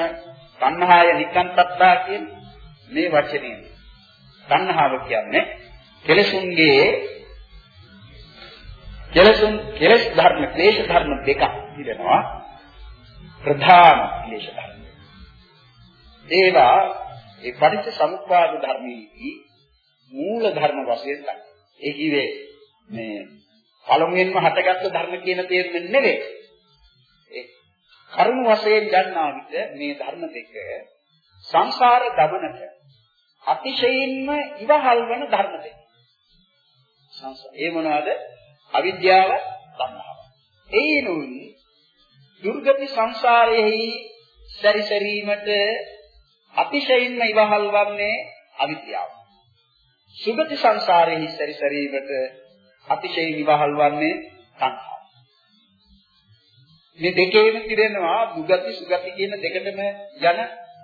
තණ්හාය නිකන්තත්තා කියන මේ වචනය. තණ්හාව කියන්නේ කෙලෙසුන්ගේ කෙලෙසුන් කෙලස් ධර්ම ක්ලේශ ධර්ම දෙකක් තිබෙනවා ප්‍රධාන ක්ලේශ ධර්ම ඒවා ඒ පටිච්ච සමුප්පාද ධර්මයේ මූල ධර්ම වශයෙන් ගන්න. ඒ කිව්වේ මේ පළමුවෙන්ම හටගත්තු ධර්ම කියන තේරුම නෙවෙයි. ඒ කරුණ වශයෙන් ගන්නා විට මේ ධර්ම දෙක සංසාර ගමනට අතිශයින්ම ඉවහල් වන ධර්ම දෙක. සංසාර. ඒ මොනවාද? අවිද්‍යාව, තණ්හාව. ඒනුන් දුර්ගති සංසාරයේ සැරිසරීමට අතිශයින්ම ඉවහල් වන්නේ අවිද්‍යාව. සුගති සංසාරයේ සැරිසරීමට අතිශයින් ඉවහල් වන්නේ තණ්හාව. මේ දෙකේම තිරෙනවා දුගති සුගති කියන දෙකටම යන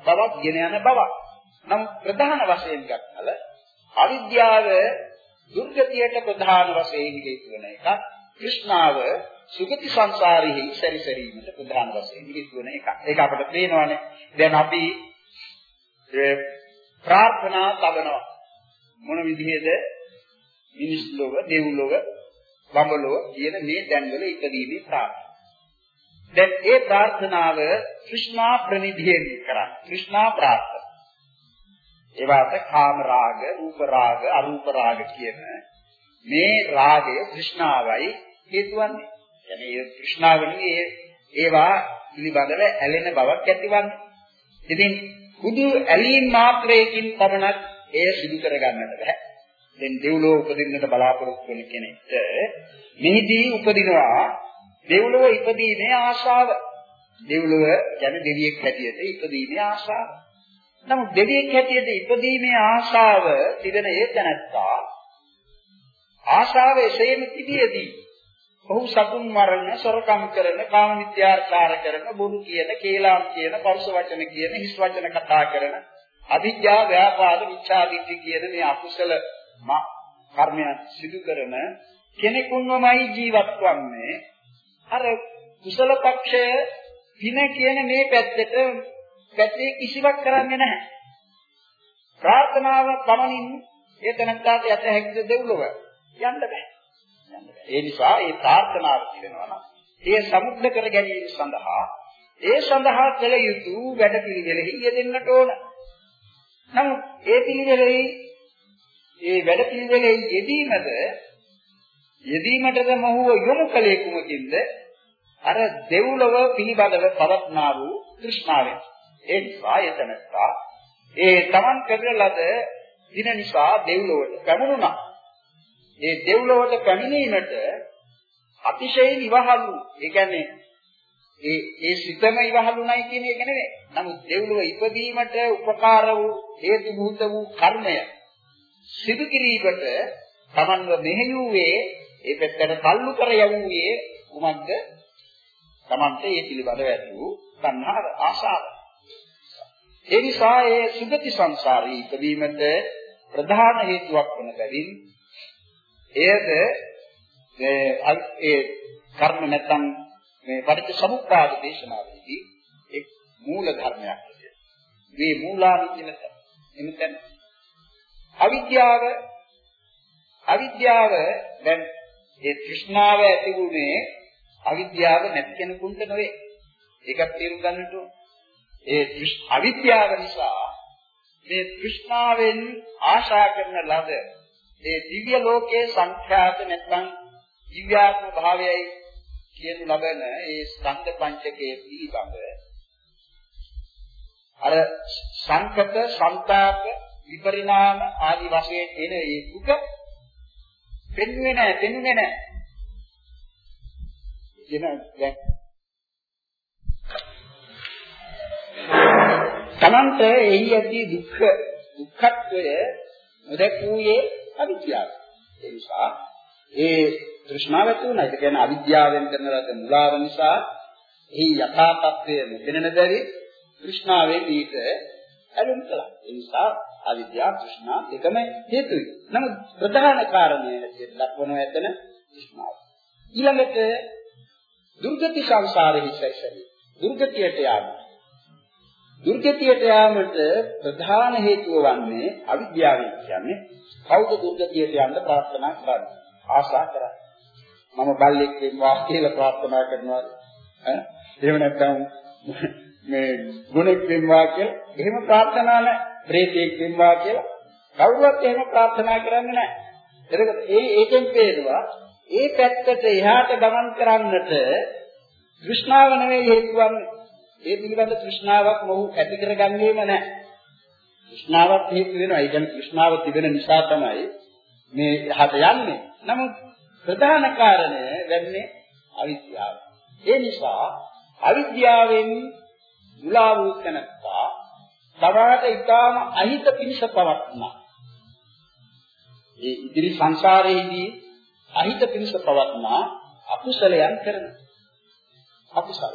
බවක් ගෙන යන බවක්. නම් ප්‍රධාන වශයෙන් ගත්තල අවිද්‍යාව දුර්ගතියට ප්‍රධාන වශයෙන් හේතු වෙන එකක්. කෘෂ්ණාව සුගති සංසාරෙහි සැරිසරීමට ප්‍රධාන වශයෙන් හේතු වෙන එකක්. ඒක අපිට පේනවානේ. දැන් අපි ප්‍රාර්ථනා තබනවා මොන විදිහේද මිනිස් ලෝක, දෙව්ලොව, බඹලොව කියන මේ තැන්වල ඉපදීමේ ප්‍රාර්ථනා. දැන් ඒ ප්‍රාර්ථනාව કૃષ્ණා ප්‍රනිධියෙන් කරා. કૃષ્ණා ප්‍රාර්ථනා. ඒවාට කාම රාග, රූප රාග, අරූප රාග කියන මේ රාගය કૃષ્ණාවයි හේතුවන්නේ. يعني ඒ કૃષ્ණාව නෙවෙයි ඒවා පිළිබඳව ඇලෙන බවක් ඇතිවන්නේ. ඉතින් කුදු ඇලීම් මාත්‍රයකින් පමණක් එය සිදු කරගන්නට බෑ. දැන් දෙව්ලෝ උපදින්නට බලාපොරොත්තු වෙන කෙනෙක්ට මිනිදී උපදිනවා දෙව්ලොව ඉපදීමේ ආශාව. දෙව්ලොව යන දෙවියෙක් හැටියට ඉපදීමේ ආශාව. නමුත් දෙවියෙක් හැටියට ඉපදීමේ ආශාව තිබෙන ඒ තැනත්තා ආශාව එසේම තිබියදී ඔහු සතුන් මරණ, සොරකම් කරන, කාම මිත්‍යාචාර කරන, බොරු කියන, කේලාම් කියන, පරුස වචන කියන, හිස් වචන කතා කරන, අවිද්‍යාව, ව්‍යාපාද, මිච්ඡාදිට්ඨි කියන මේ අකුසල කර්මයන් සිදු කරන කෙනෙකුන්වමයි ජීවත් වන්නේ. අර කුසල පක්ෂය පින කියන මේ පැත්තට පැත්තේ කිසිවක් කරන්නේ නැහැ. ප්‍රාර්ථනාව පමණින් ඒ තනත්තාට යත හැකිද දෙව්ලොව යන්න බෑ. ඒ නිසා මේ ප්‍රාර්ථනාව කියනවා නම් ඒ සමුද්ද කර ගැනීම සඳහා ඒ සඳහා කළ යුතු වැඩ පිළිවෙලෙහි යෙදෙන්නට ඕන. නමුත් ඒ පිළිවෙලෙහි ඒ වැඩ පිළිවෙලෙහි යෙදීමද යෙදීමටද මොහුව යොමු කලේ කුමකින්ද? අර දෙව්ලොව පිළිබඳව පවත්නා වූ કૃષ્ණාවෙන්. ඒ නිසා එතනත්තා ඒ තමන් කරන ලද දින නිසා දෙව්ලොවට පැමුණුණා. ඒ දෙව්ලොවට පැමිණීමට අතිශයින් ඉවහල්ු. ඒ කියන්නේ ඒ ඒ සිතම ඉවහලුණයි කියන එක නෙවෙයි. නමුත් දෙව්ලොව ඉපදීමට උපකාර වූ හේතු භූත වූ කර්මය සිදු කිරීමට තමන්ව මෙහෙයුවේ ඒ පැත්තට තල්ලු කර යවුවේ කුමක්ද? තමන්ට ඒ පිළිබඳව ඇති වූ තණ්හාව ආශාව. ඒ නිසා ඒ සුගති සංසාරී ඉපදීමට ප්‍රධාන හේතුවක් වන බැවින් එයද ඒ කර්ම නැත්නම් මේ පටිච්ච සමුප්පාද දේශනාවේදී එක් මූල ධර්මයක් විදියට මේ මූලානි කියන එමෙතන අවිද්‍යාව අවිද්‍යාව දැන් ඒ තෘෂ්ණාව ඇති වුණේ අවිද්‍යාව නැති කෙනෙකුට නෙවෙයි ඒකත් තේරුම් ගන්නට ඒ අවිද්‍යාව නිසා මේ තෘෂ්ණාවෙන් ආශා කරන ලද ඒ දිව්‍ය ලෝකයේ සංඛ්‍යාත නැත්නම් දිව්‍යාත්ම භාවයයි කියනු ලබන ඒ ස්කන්ධ පංචකයේ පිළිබඳ අර සංකත සංතාප විපරිණාම ආදි වශයෙන් එන ඒ දුක පෙන්වෙන්නේ නැහැ පෙන්වෙන්නේ නැහැ. කියන දැන් තමන්ට එහි ඇති දුක්ඛ දුක්ඛත්වය නොදැකුවේ අවිද්‍යාව. ඒ නිසා ඒ තෘෂ්ණාව තුනයි. ඒ කියන්නේ අවිද්‍යාවෙන් කරන ලද මුලාව නිසා එහි යථා තත්ත්වය නොදැනෙන බැරි තෘෂ්ණාවෙන් ඊට ඇලුම් කළා. ඒ නිසා අවිද්‍යාව තෘෂ්ණා දෙකම හේතුයි. නමුත් ප්‍රධාන කාරණය හැටියට දක්වන ඇතන තෘෂ්ණාව. ඊළඟට දුර්ගති සංසාරෙහි සැරිසරි. දුර්ගතියට යාම. දුර්ගතියට යාමට ප්‍රධාන හේතුව වන්නේ අවිද්‍යාවයි කියන්නේ කවුද දුර්ගතියට යන්න ප්‍රාර්ථනා කරන්නේ? ආශා කරන්නේ. මම බල්ලෙක් වෙනවා කියලා ප්‍රාර්ථනා කරනවා ඈ? එහෙම නැත්නම් මේ ගුණෙක් වෙනවා කියලා එහෙම ප්‍රාර්ථනා නැහැ. ප්‍රේතෙක් වෙනවා කියලා කවුරුවත් එහෙම ප්‍රාර්ථනා කරන්නේ නැහැ. එතකොට ඒ ඒකෙන් පේනවා ඒ පැත්තට එහාට ගමන් කරන්නට තෘෂ්ණාව නෙවෙයි හේතු වන්නේ ඒ පිළිබඳ තෘෂ්ණාවක් මොහු ඇති කරගන්නේම නැහැ. තෘෂ්ණාවක් හේතු වෙනවා. ඒ කියන්නේ තෘෂ්ණාව තිබෙන නිසා තමයි මේ හත යන්නේ. නමුත් ප්‍රධාන කාරණය වෙන්නේ අවිද්‍යාව. ඒ නිසා අවිද්‍යාවෙන් මුලා වූ තැනත්තා තවාට ඊටාම අහිත පිණිස පවත්නා. ඒ ඉදිරි සංසාරයේදී අහිත පිණිස පවත්නා අකුසලයන් කරන අකුසල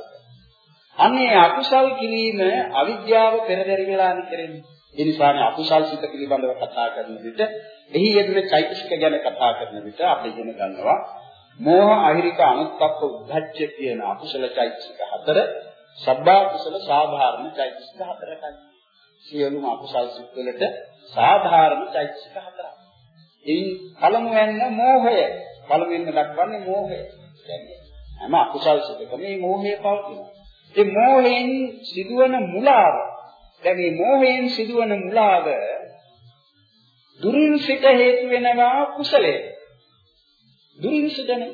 අන්නේ අකුසල් කිරීම අවිද්‍යාව පෙරදරි වෙලානි කරන්නේ. ඒ නිසානේ අකුසල් සිත පිළිබඳව කතා කරන විට එහි යෙදෙන චෛතසික ගැන කතා කරන විට අපි ඉගෙන ගන්නවා මෝහ අහිරික අනුත්ප්ප උද්ධච්ච කියන අකුසල චෛතසික හතර සබ්බා කුසල සාධාරණ චෛතසික හතරයි. සියලුම අකුසල් සිත් වලට සාධාරණ චෛතසික හතරක්. එයින් පළමුවෙන් මෝහය පළමුවෙන් දක්වන්නේ මෝහය. කියන්නේ හැම අකුසල් සිතකම මේ මෝහය පවතිනවා. ඒ මෝහයෙන් සිදුවන මුලාව දැන් මේ මෝහයෙන් සිදුවන මුලාව දුරින් සිට හේතු වෙනවා කුසලයේ. දුරින් සිටනේ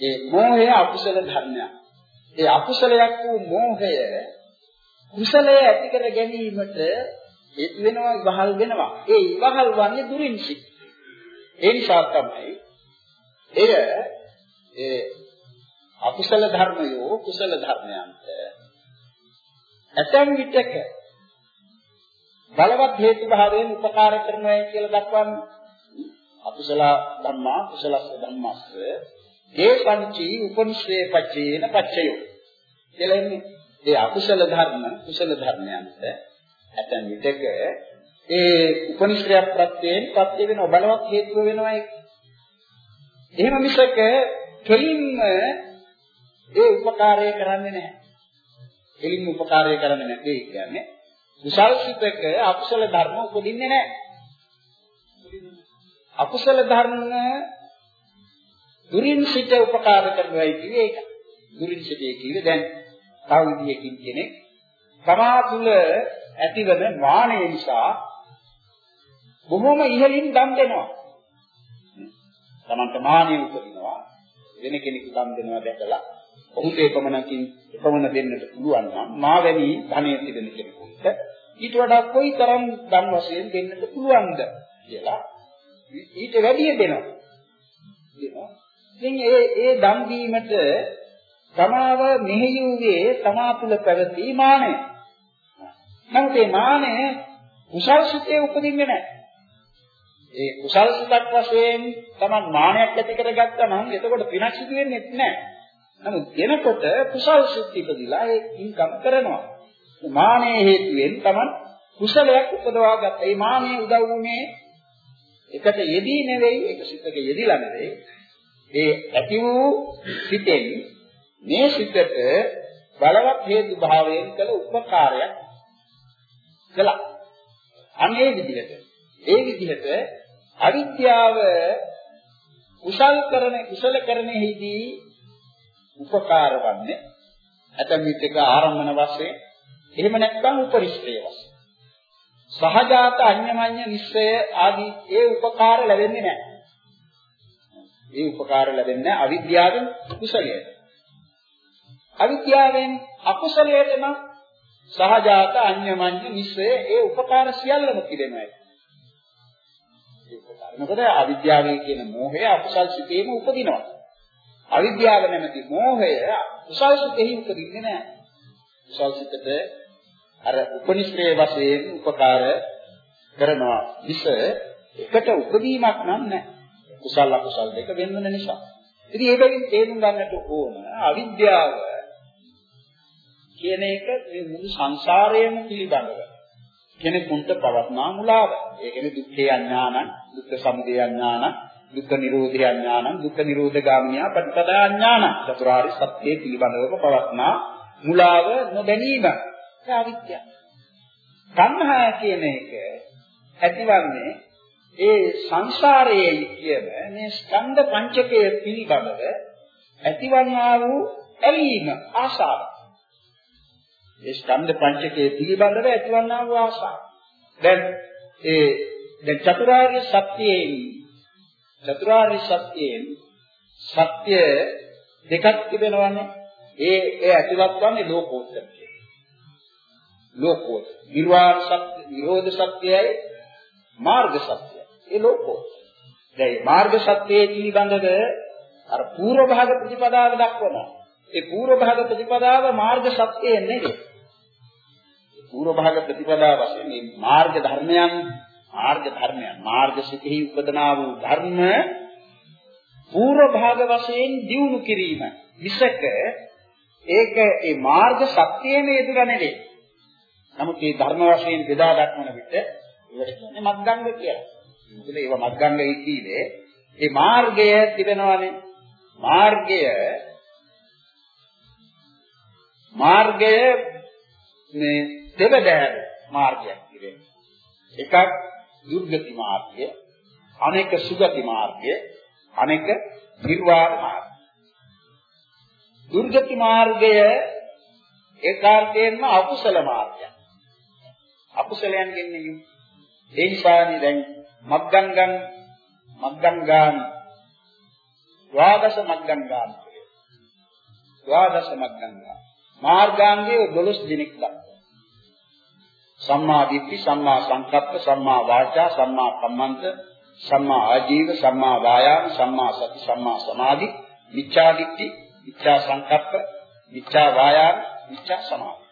ඒ මෝහය අකුසල ධර්මයක්. ඒ අකුසලයක් වූ මෝහය කුසලයේ ඇති කර ගැනීමට හේතු වෙනවා ඉවහල් වෙනවා. ඒ ඉවහල් වන්නේ දුරින් සිට. ඒ නිසා තමයි එය ඒ අකුසල ධර්මයෝ කුසල ධර්මයන්ට ඇතැම් විටක බලවත් හේතු භාවයෙන් උපකාර කරනවා කියලා දක්වන්නේ. අකුසල ධම්මා කුසලස්ස ධම්මස්ස ඒ පංචී උපනිශ්‍රේ පච්චේන පච්චයෝ කියලා ඉන්නේ ඒ අකුසල ධර්ම කුසල ධර්මයන්ට ඇතැම් විටක ඒ උපනිශ්‍රය ප්‍රත්‍යයෙන් පත්‍ය වෙන බලවත් හේතුව වෙනවා ඒක එහෙම මිසක කෙලින්ම ඒ උපකාරය කරන්නේ නැහැ. එලින් උපකාරය කරන්නේ නැtei කියන්නේ කුසල් සිතක අකුසල ධර්ම උපදින්නේ නැහැ. අකුසල ධර්ම දුරින් සිට උපකාර කරනවායි කියේ ඒක. දුරින් සිටේ කියේ දැන් තව විදියකින් කෙනෙක් තමා තුළ ඇතිවන මානය නිසා බොහොම ඉහළින් දන් දෙනවා. තමන්ට මානිය උපදිනවා. වෙන කෙනෙකු දන් දෙනවා දැකලා ඔහුට එපමණකින් එපමණ දෙන්නට පුළුවන් නම් මා වැනි ධනෙ තිබෙන කෙනෙකුට ඊට වඩා කොයිතරම් ධන වශයෙන් දෙන්නට පුළුවන්ද කියලා ඊට වැඩිය දෙනවා. දෙනවා. ඉතින් ඒ ඒ දන් දීමට තමාව මෙහෙයුවේ තමා තුළ පැවති මානය. නමුත් මේ මානය කුසල් සිතේ උපදින්නේ නැහැ. ඒ කුසල් සිතක් වශයෙන් තමන් මානයක් ඇති කරගත්තා නම් එතකොට පිනක් සිදු වෙන්නේ නැහැ. නමුත් දෙනකොට කුසල් සිත් ඉපදිලා ඒ ඉන්කම් කරනවා. මානයේ හේතුවෙන් තමන් කුසලයක් උපදවා ගත්තා. ඒ මානයේ උදව් වුණේ එකට යෙදී නෙවෙයි, ඒක සිතක යෙදිලා නෙවෙයි. ඒ ඇති වූ සිතෙන් මේ සිතට බලවත් හේතු භාවයෙන් කළ උපකාරයක් කළා. අනේ විදිහට ඒ විදිහට අවිද්‍යාව කුසල් කරන කුසල කරණෙහිදී උපකාර වන්නේ ඇතම් විටක ආරම්භන වශයෙන් එහෙම නැත්නම් උපරිෂ්ඨය වශයෙන් සහජාත අඤ්ඤමඤ්ඤ නිස්සය ආදී ඒ උපකාර ලැබෙන්නේ නැහැ. ඒ උපකාර ලැබෙන්නේ අවිද්‍යාවෙන් කුසලයට. අවිද්‍යාවෙන් අකුසලයට නම් සහජාත අඤ්ඤමඤ්ඤ නිස්සය ඒ උපකාර සියල්ලම පිළිමයි. මොකද අවිද්‍යාවෙන් කියන මෝහය අකුසල් සිතේම උපදිනවා. අවිද්‍යාව නැමැති මෝහය කුසල් සිතෙහි උපදින්නේ නැහැ. කුසල් සිතට අර උපනිශ්‍රේ වශයෙන් උපකාර කරනවා. විස එකට උපදීමක් නම් නැහැ. කුසල අකුසල දෙක වෙන වෙන නිසා. ඉතින් ඒකෙන් තේරුම් ගන්නට ඕන අවිද්‍යාව කියන එක මේ මුළු සංසාරයම පිළිබඳව කෙනෙකුට පවත්නා මුලාව. ඒ කියන්නේ දුක්ඛේ අඥානං, දුක්ඛ සමුදය අඥානං, දුක්ඛ නිරෝධය අඥානං, දුක්ඛ නිරෝධ ගාමිනියා පටිපදා අඥානං. චතුරාර්ය සත්‍යයේ පිළිබඳව පවත්නා මුලාව නොදැනීම. ඒක අවිද්‍යාව. තණ්හා කියන එක ඇතිවන්නේ ඒ සංසාරයේ කියන මේ ස්කන්ධ පංචකය පිළිබඳව ඇතිවන්නා වූ ඇලීම ආශාව. ඒ ස්කන්ධ පංචකයේ පිළිබඳව ඇතිවන්නා වූ ආශාව. දැන් ඒ දැන් චතුරාර්ය සත්‍යයෙන් චතුරාර්ය සත්‍යයෙන් සත්‍ය දෙකක් තිබෙනවානේ. ඒ ඒ ඇතිවත් වන්නේ ලෝකෝත්තර ලෝකෝත්තර. නිර්වාණ සත්‍ය, නිරෝධ සත්‍යයයි මාර්ග සත්‍යයයි. ඒ ලෝකෝත්තර. දැන් මාර්ග සත්‍යයේ පිළිබඳව අර පූර්ව භාග ප්‍රතිපදාව දක්වනවා. ඒ පූර්ව භාග ප්‍රතිපදාව මාර්ග සත්‍යය නෙවෙයි. පූර්ව භාග ප්‍රතිපදාව වශයෙන් මේ මාර්ග ධර්මයන් මාර්ග ධර්මයන් මාර්ග සිතෙහි උපදනා වූ ධර්ම පූර්ව භාග වශයෙන් දියුණු කිරීම විසක ඒක ඒ මාර්ග සත්‍යයේ යෙදුලා නෙවෙයි. නමුත් මේ ධර්ම වශයෙන් බෙදා දක්වන විට ඒවට කියන්නේ මග්ගංග කියලා. මොකද ඒව මග්ගංගයි කියන්නේ ඒ මාර්ගය තිබෙනවානේ. මාර්ගය මාර්ගය මේ දෙවදෑර මාර්ගයක් තිබෙනවා. එකක් දුර්ගති මාර්ගය, අනෙක සුගති මාර්ගය, අනෙක නිර්වාණ මාර්ගය. දුර්ගති මාර්ගය ඒකාර්ථයෙන්ම අකුසල මාර්ගයක්. අකුසලයන් ගෙන්නේ ඒ නිසානේ දැන් මග්ගංගම් මග්ගංගාන ද්වාදශ මග්ගංගාන ද්වාදශ මග්ගංගා මාර්ගාංගයේ 12 දිනක් දක්වනවා සම්මා දිට්ඨි සම්මා සංකප්ප සම්මා වාචා සම්මා කම්මන්ත සම්මා ආජීව සම්මා වායාම සම්මා සති සම්මා සමාධි මිච්ඡා දිට්ඨි මිච්ඡා සංකප්ප මිච්ඡා වායාම මිච්ඡා සමාධි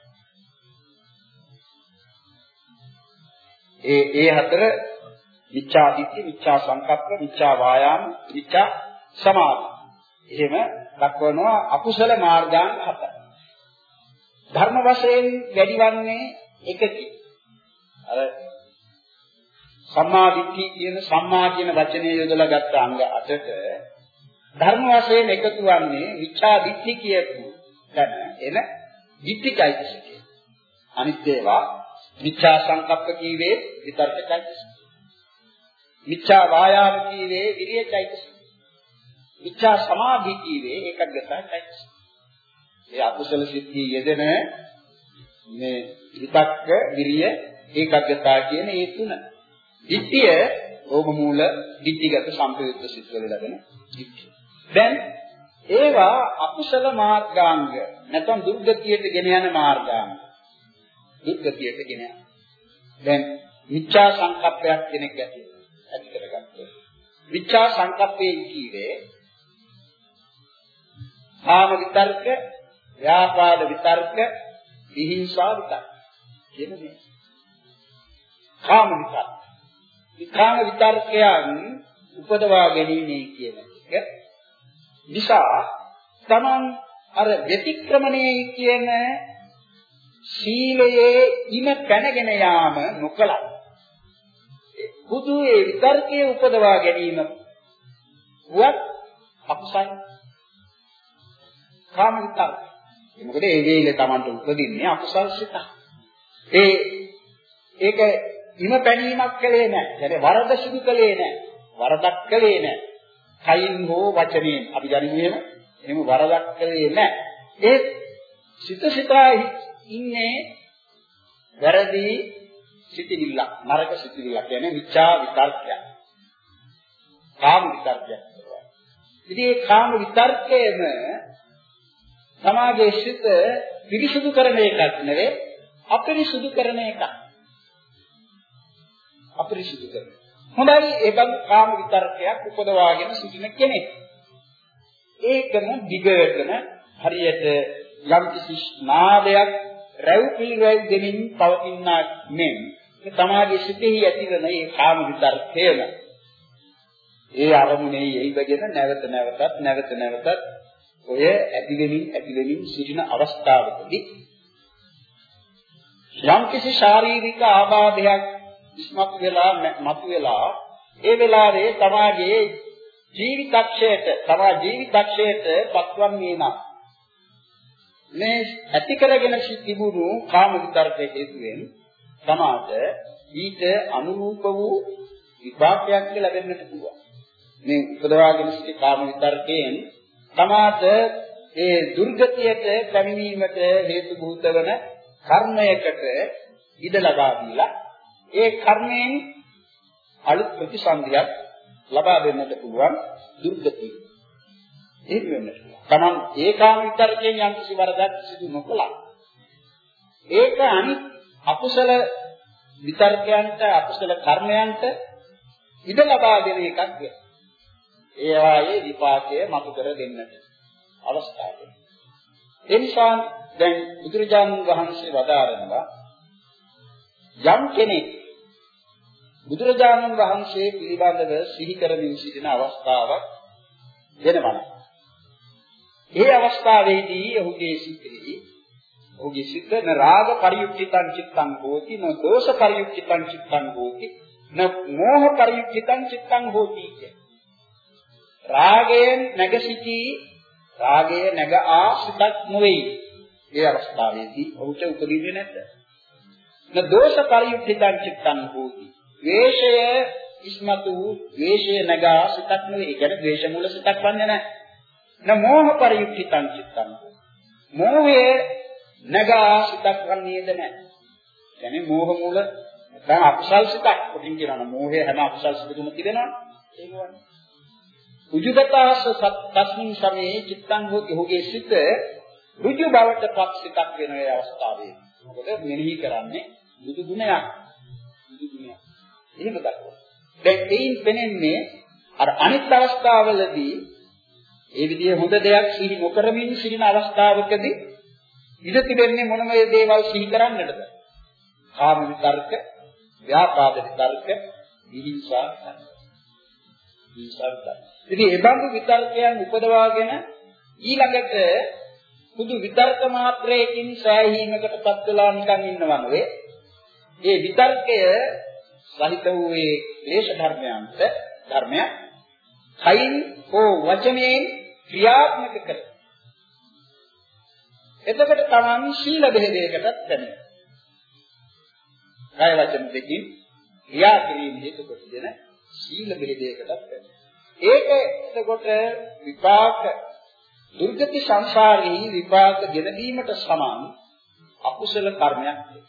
ඒ ඒ හතර මිච්ඡා දිට්ඨි, මිච්ඡා සංකප්ප, මිච්ඡා වායාම, මිච්ඡා සමාධි. එහෙම දක්වනවා අකුසල මාර්ගාංග හතර. ධර්ම වශයෙන් වැඩිවන්නේ එකකි. අර සම්මා දිට්ඨි කියන සම්මා කියන වචනේ යොදලා ගත්ත අංග අටට ධර්ම වශයෙන් එකතු වන්නේ මිච්ඡා දිට්ඨි කියපු දැන එන දිට්ඨියිසිකය. අනිත් ඒවා මිච්ඡා සංකප්ප කීවේ විතර්කයිසිකය. මිච්ඡා වායාම කීවේ විරියයිසිකය. මිච්ඡා සමාධි කීවේ ඒකග්ගතයිසිකය. ඒ අකුසල සිද්ධි යෙදෙන මේ විතක්ක විරිය ඒකග්ගතා කියන මේ තුන. ditthිය ඕම මූල ditthිගත සම්පයුක්ත සිත් වල ලැබෙන ditthිය. දැන් ඒවා අකුසල මාර්ගාංග නැත්නම් දුර්ගතියට ගෙන යන මාර්ගාංග. දුර්ගතියට ගෙන යන. දැන් මිච්ඡා සංකප්පයක් කෙනෙක් ඇති ඇති කරගත්තා. මිච්ඡා සංකප්පේ කීවේ කාම විතර්ක, ව්‍යාපාද විතර්ක, විහිංසා විතර්ක. කියන මේ. කාම විතර්ක. විකාම විතර්කයන් උපදවා ගැනීමේ කියන එක නිසා තමන් අර व्यතික්‍රමණයේ කියන සීලයේ ඉම පැනගෙන යාම නොකලත් බුදු ඒ විතර්කයේ උපදවා ගැනීම වත් අකුසල් කාම විතර්ක. මොකද ඒ වේලේ Tamanට උපදින්නේ අකුසල් සිත. ඒ ඒක ඉම පැනීමක් කළේ නැහැ. يعني වරද සිදු කළේ නැහැ. වරදක් කළේ නැහැ. කයින් හෝ වචනයෙන් අපි ගනිමු එහෙම. එහෙම වරදක් කළේ නැහැ. ඒ සිත සිතා ඉන්නේ වැරදි සිතිවිල්ල නරක සිතිවිල්ල කියන්නේ මිච්ඡා විතර්කයක්. කාම විතර්කයක්. ඉතින් මේ කාම විතර්කයේම සමාජයේ සිත පිරිසුදු කරන එකක් නෙවෙයි අපිරිසුදු කරන එකක්. අපිරිසුදු කරන. හොඳයි ඒකම කාම විතර්කයක් උපදවාගෙන සිටින කෙනෙක්. ඒකම දිගටම හරියට යම් කිසි නාදයක් රැව් පිළිවෙල් දෙමින් පවතිනා මෙන් තමාගේ සිතෙහි ඇතිවන මේ කාම විතර්කයම ඒ අරමුණේ යෙයිවගෙන නැවත නැවතත් නැවත නැවතත් ඔය ඇතිවෙමින් ඇතිවෙමින් සිටින අවස්ථාවකදී යම් කිසි ශාරීරික ආබාධයක් ඉස්මතු වෙලා මතු වෙලා ඒ වෙලාවේ තමාගේ ජීවිතක්ෂයට තමා ජීවිතක්ෂයට පත්වන්නේ නම් මේ ඇති කරගෙන තිබුණු කාම විතර්ක හේතුවෙන් තමාට ඊට අනුරූප වූ විපාකයක් ලැබෙන්නට පුළුවන්. මේ උපදවාගෙන සිටි කාම විතර්කයෙන් තමාට ඒ දුර්ගතියට පැමිණීමට හේතු භූත වන කර්මයකට ඉඩ ලබා දීලා ඒ කර්මයෙන් අලුත් ප්‍රතිසන්දියක් ලබා දෙන්නට පුළුවන් දුර්ගතිය. ඒක වෙන්නට. තමන් ඒකාම විතරකයෙන් යම් කිසි වරදක් සිදු නොකළා. ඒක අනිත් අකුසල විතර්කයන්ට අකුසල කර්මයන්ට ඉඩ ලබා දෙන එකක් වෙනවා. ඒ වායේ විපාකය මතු කර දෙන්නට අවස්ථාවක්. ඒ නිසා දැන් බුදුරජාණන් වහන්සේ වදාරනවා යම් කෙනෙක් බුදුරජාණන් වහන්සේ පිළිබඳව සිහි කරමින් සිටින අවස්ථාවක් වෙනවා. ඒ අවස්ථාවේදී ඔහුගේ සිතෙහි ඔහුගේ සිත න රාග පරියුක්තිතං චිත්තං හෝති න දෝෂ පරියුක්තිතං චිත්තං හෝති න මෝහ පරියුක්තිතං චිත්තං හෝති කිය. රාගයෙන් නැග සිටි රාගය නැග ආ සිතක් නොවේ. ඒ අවස්ථාවේදී ඔහුට උපදින්නේ නැද්ද? න දෝෂ පරියුක්තිතං චිත්තං හෝති. ද්වේෂය ඉස්මතු වූ ද්වේෂය නගා සිතක් නෙවෙයි. ඒ කියන්නේ ද්වේෂ මූල සිතක් වන්නේ නැහැ. න මෝහ පරියුක්තිතං චිත්තං. මෝහය නගා සිතක් වන්නේද නැහැ. කියන්නේ මෝහ මූල නැත්නම් අකුසල් සිතක්. කොටින් කියනවා නම් මෝහය හැම අකුසල් සිතකම තිබෙනවා. ඒක වන්නේ. උජුගතාස තස්මින් සමේ චිත්තං හෝති ඔහුගේ සිත ඍජු බවට පත් සිතක් වෙන ඒ අවස්ථාවේ. මොකද මෙනෙහි කරන්නේ බුදු ගුණයක්. බුදු ගුණයක්. එහෙම දක්වනවා. දැන් එයින් පෙනෙන්නේ අර අනිත් අවස්ථාවලදී ඒ විදිහේ හොඳ දෙයක් සිහි නොකරමින් සිටින අවස්ථාවකදී ඉඳ තිබෙන්නේ මොනම දේවල් සිහි කරන්නටද? කාම විතර්ක, ව්‍යාපාද විතර්ක, විහිංසා විතර්ක. විහිංසා විතර්ක. ඉතින් ඒ බඳු විතර්කයන් උපදවාගෙන ඊළඟට පුදු විතර්ක මාත්‍රයකින් සෑහීමකටපත් වෙලා නිකන් ඉන්නවා නෙවෙයි. මේ විතර්කය සහිත වූ ඒ ක්ලේශ ධර්මයන්ට ධර්මයක් කයින් හෝ වචනයෙන් ක්‍රියාත්මක කර. එතකොට තමන් ශීල බෙහෙදයකටත් දැනෙනවා. කය වචන දෙකින් ක්‍රියා කිරීම හේතු කොටගෙන ශීල බෙහෙදයකටත් දැනෙනවා. ඒක එතකොට විපාක දුර්ගති සංසාරේ විපාක ගෙන දීමට සමාන අකුසල කර්මයක් වේ.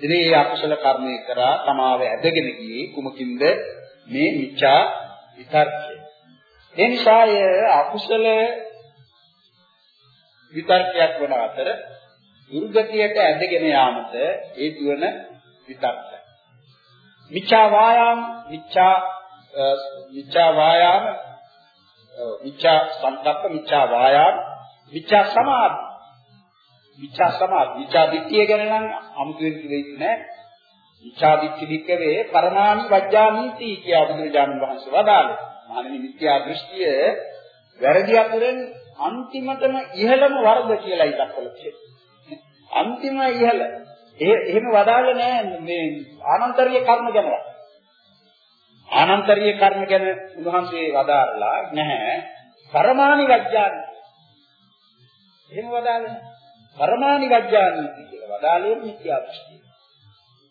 ඉතින් මේ අකුසල කර්මය කරා තමාව ඇදගෙන ගියේ කුමකින්ද මේ මිච්ඡා විතර්කය. ඒ නිසා අකුසල විතර්කයක් වන අතර දුර්ගතියට ඇදගෙන යාමට හේතු වන විතර්කය. මිච්ඡා වායාම මිච්ඡා මිච්ඡා වායාම මිච්ඡා සංකප්ප, මිච්ඡා වායාම, මිච්ඡා සමාධි. මිච්ඡා සමාධි, මිච්ඡා දිට්ඨිය ගැන නම් අමුතුවෙන් කියෙන්නේ නැහැ. මිච්ඡා දිට්ඨි විකවේ පරමාණි වජ්ජාමීති කියා බුදුරජාණන් වහන්සේ වදාළේ. මහණෙනි මිත්‍යා දෘෂ්ටිය වැරදි අතරින් අන්තිමටම ඉහළම වර්ග කියලායි දක්වලා තියෙන්නේ. අන්තිම ඉහළ. ඒ එහෙම වදාළේ නෑ මේ ආනන්තරීය කර්ම ගැන. ආනන්තරීය කර්ම ගැන උන්වහන්සේ වදාරලා නැහැ. පරමාණි වජ්ජානි. එහෙම වදාළේ නැහැ. පරමාණි වජ්ජානි කියලා වදාළේ මිත්‍යා දෘෂ්ටිය.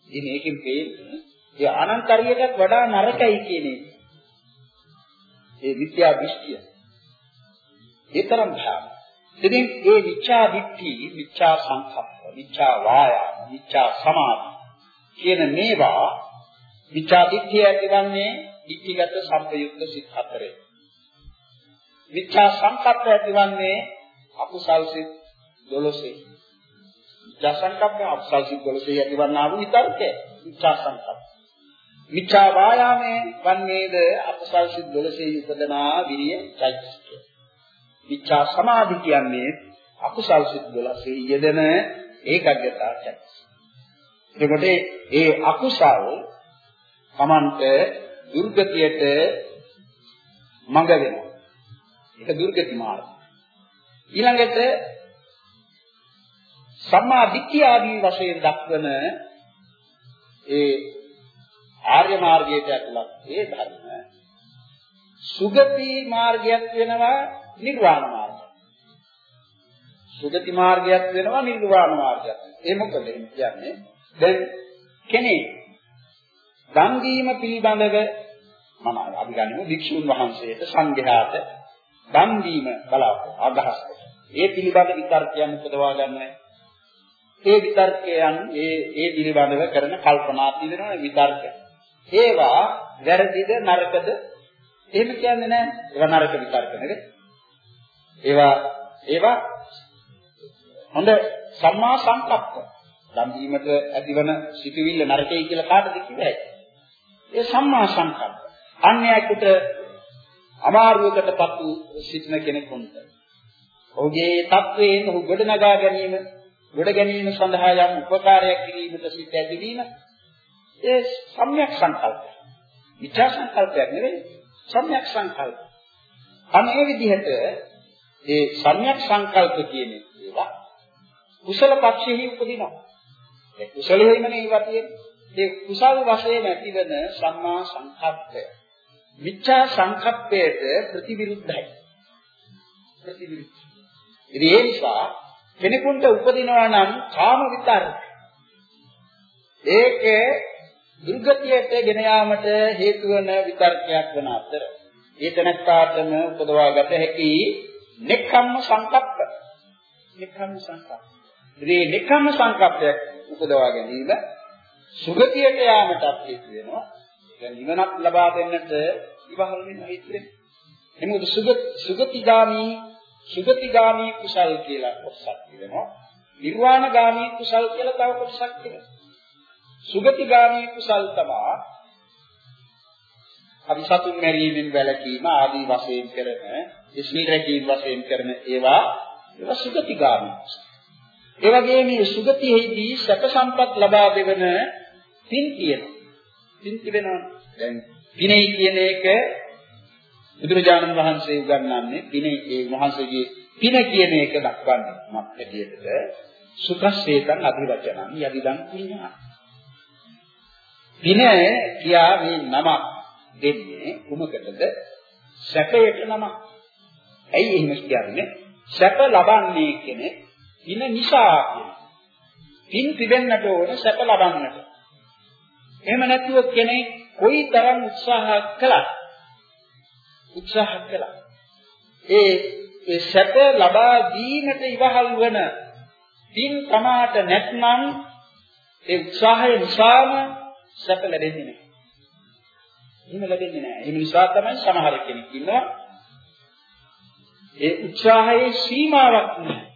ඉතින් මේකෙන් පේන්නේ ඒ ආනන්තරීයටත් වඩා නරකයි කියන එක. ඒ මිත්‍යා දෘෂ්ටිය. ඒ තරම් භයානක. ඉතින් ඒ මිච්ඡා දිට්ඨි, මිච්ඡා සංකප්ප, මිච්ඡා වායාම, මිච්ඡා සමාධි කියන මේවා මිච්ඡා දිට්ඨිය ඇතිවන්නේ දිට්ඨිගත සම්පයුක්ත සිත් හතරේ. මිච්ඡා සංකප්ප ඇතිවන්නේ අකුසල් සිත් 12. මිච්ඡා සංකප්ප අකුසල් සිත් 12 ඇතිවන්නා වූ විතර්කය. මිච්ඡා සංකප්ප. මිච්ඡා වායාමේ වන්නේද අකුසල් සිත් 12 උපදනා විරිය චෛතසිකය. මිච්ඡා සමාධි කියන්නේ අකුසල් සිත් 12 යෙදෙන ඒකග්ගතා චෛතසිකය. එතකොට ඒ අකුසල් Tamante දුර්ගතියට මඟ වෙනවා. ඒක දුර්ගති මාර්ගය. ඊළඟට සම්මා දිට්ඨිය ආදී වශයෙන් දක්වන ඒ ආර්ය මාර්ගයට ඇතුළත් ඒ ධර්ම සුගති මාර්ගයක් වෙනවා නිර්වාණ මාර්ගය. සුගති මාර්ගයක් වෙනවා නිර්වාණ මාර්ගයක්. ඒ මොකද කියන්නේ? දැන් කෙනෙක් දන් දීම පිළිබඳව මම අපි ගනිමු වික්ෂුන් වහන්සේට සංඝයාට දන් දීම බලාපොරොත්තු අදහස් ඒ පිළිබඳ විතර්කයන් උපදවා ගන්නයි. ඒ විතර්කයන් ඒ ඒ පිළිබඳව කරන කල්පනා පිළිවෙන විතර්ක. ඒවා වැරදිද නරකද එහෙම කියන්නේ නැහැ. ඒවා නරක විතර්ක නෙවෙයි. ඒවා ඒවා හොඳ සම්මා සංකප්ප. දන් දීමට ඇතිවන සිතුවිල්ල නරකයි කියලා කාටද කිව්වේ? ඒ සම්මා සංකප්ප. අන්‍යයකට අමාරුවකටපත් වූ සිටින කෙනෙක් වුණත් ඔහුගේ තත්වයෙන් ඔහු ගොඩනගා ගැනීම ගොඩ ගැනීම සඳහා යම් උපකාරයක් කිරීමට සිට ඇතිවීම ඒ සම්‍යක් සංකල්පය. විචා සංකල්පයක් නෙවෙයි සම්‍යක් සංකල්ප. අනේ විදිහට ඒ සම්‍යක් සංකල්ප කියන ඒවා කුසල පක්ෂෙහි උපදිනවා. ඒ කුසලෙහිම නේ තියෙන්නේ. ඒ කුසල් වශයෙන් ඇතිවන සම්මා සංකප්පය මිච්ඡා සංකප්පයට ප්‍රතිවිරුද්ධයි. ප්‍රතිවිරුද්ධයි. ඉතින් ඒ නිසා කෙනෙකුට උපදිනවා නම් කාම විතරයි. ඒකේ දුර්ගතියට ගෙන යාමට හේතු වන විතර්කයක් වන අතර ඒ තැනත්තාටම උපදවාගත හැකි නෙක්ඛම්ම සංකප්ප. නෙක්ඛම්ම සංකප්ප. මේ නෙක්ඛම්ම සංකප්පයක් උපදවා ගැනීම සුගතියට යාමටත් හේතු වෙනවා. දැන් නිවනක් ලබා දෙන්නට ඉවහල් වෙන හේතු වෙනවා. එමුද සුගත සුගතිගාමි සුගතිගාමි කුසල් කියලා කොටසක් තිබෙනවා. නිර්වාණගාමි කුසල් කියලා තව කොටසක් තිබෙනවා. සුගතිගාමි කුසල් තමා අපි සතුන් මැරීමෙන් වැළකීම ආදී වශයෙන් කරන ඉස්මිල් රැකීම වශයෙන් කරන ඒවා ඒවා සුගතිගාමි කුසල්. ඒ වගේම මේ සුගතිෙහිදී සැප සම්පත් ලබා දෙවන පින් තියෙනවා. පින් තිබෙනවා. දැන් පිනේ කියන එක බුදුරජාණන් වහන්සේ උගන්වන්නේ පිනේ ඒ වහන්සේගේ පින කියන එක දක්වන්නේ මත් හැටියටද සුඛස්සේතං අධිවචනං යදිදං පුඤ්ඤා. පින කියා මේ නමක් දෙන්නේ කුමකටද? සැපයට නමක්. ඇයි එහෙම කියන්නේ? සැප ලබන්නේ කෙනෙක් පින නිසා කියන. පින් තිබෙන්නට ඕන සැප ලබන්නට. එහෙම නැතුව කෙනෙක් කොයි තරම් උත්සාහ කළත් උත්සාහ කළා. ඒ ඒ සැප ලබා දීමට ඉවහල් වන පින් තමාට නැත්නම් ඒ උත්සාහය නිසාම සැප ලැබෙන්නේ නැහැ. එහෙම ලැබෙන්නේ නැහැ. ඒ නිසා තමයි සමහර කෙනෙක් ඉන්නවා ඒ උත්සාහයේ සීමාවක් නැහැ.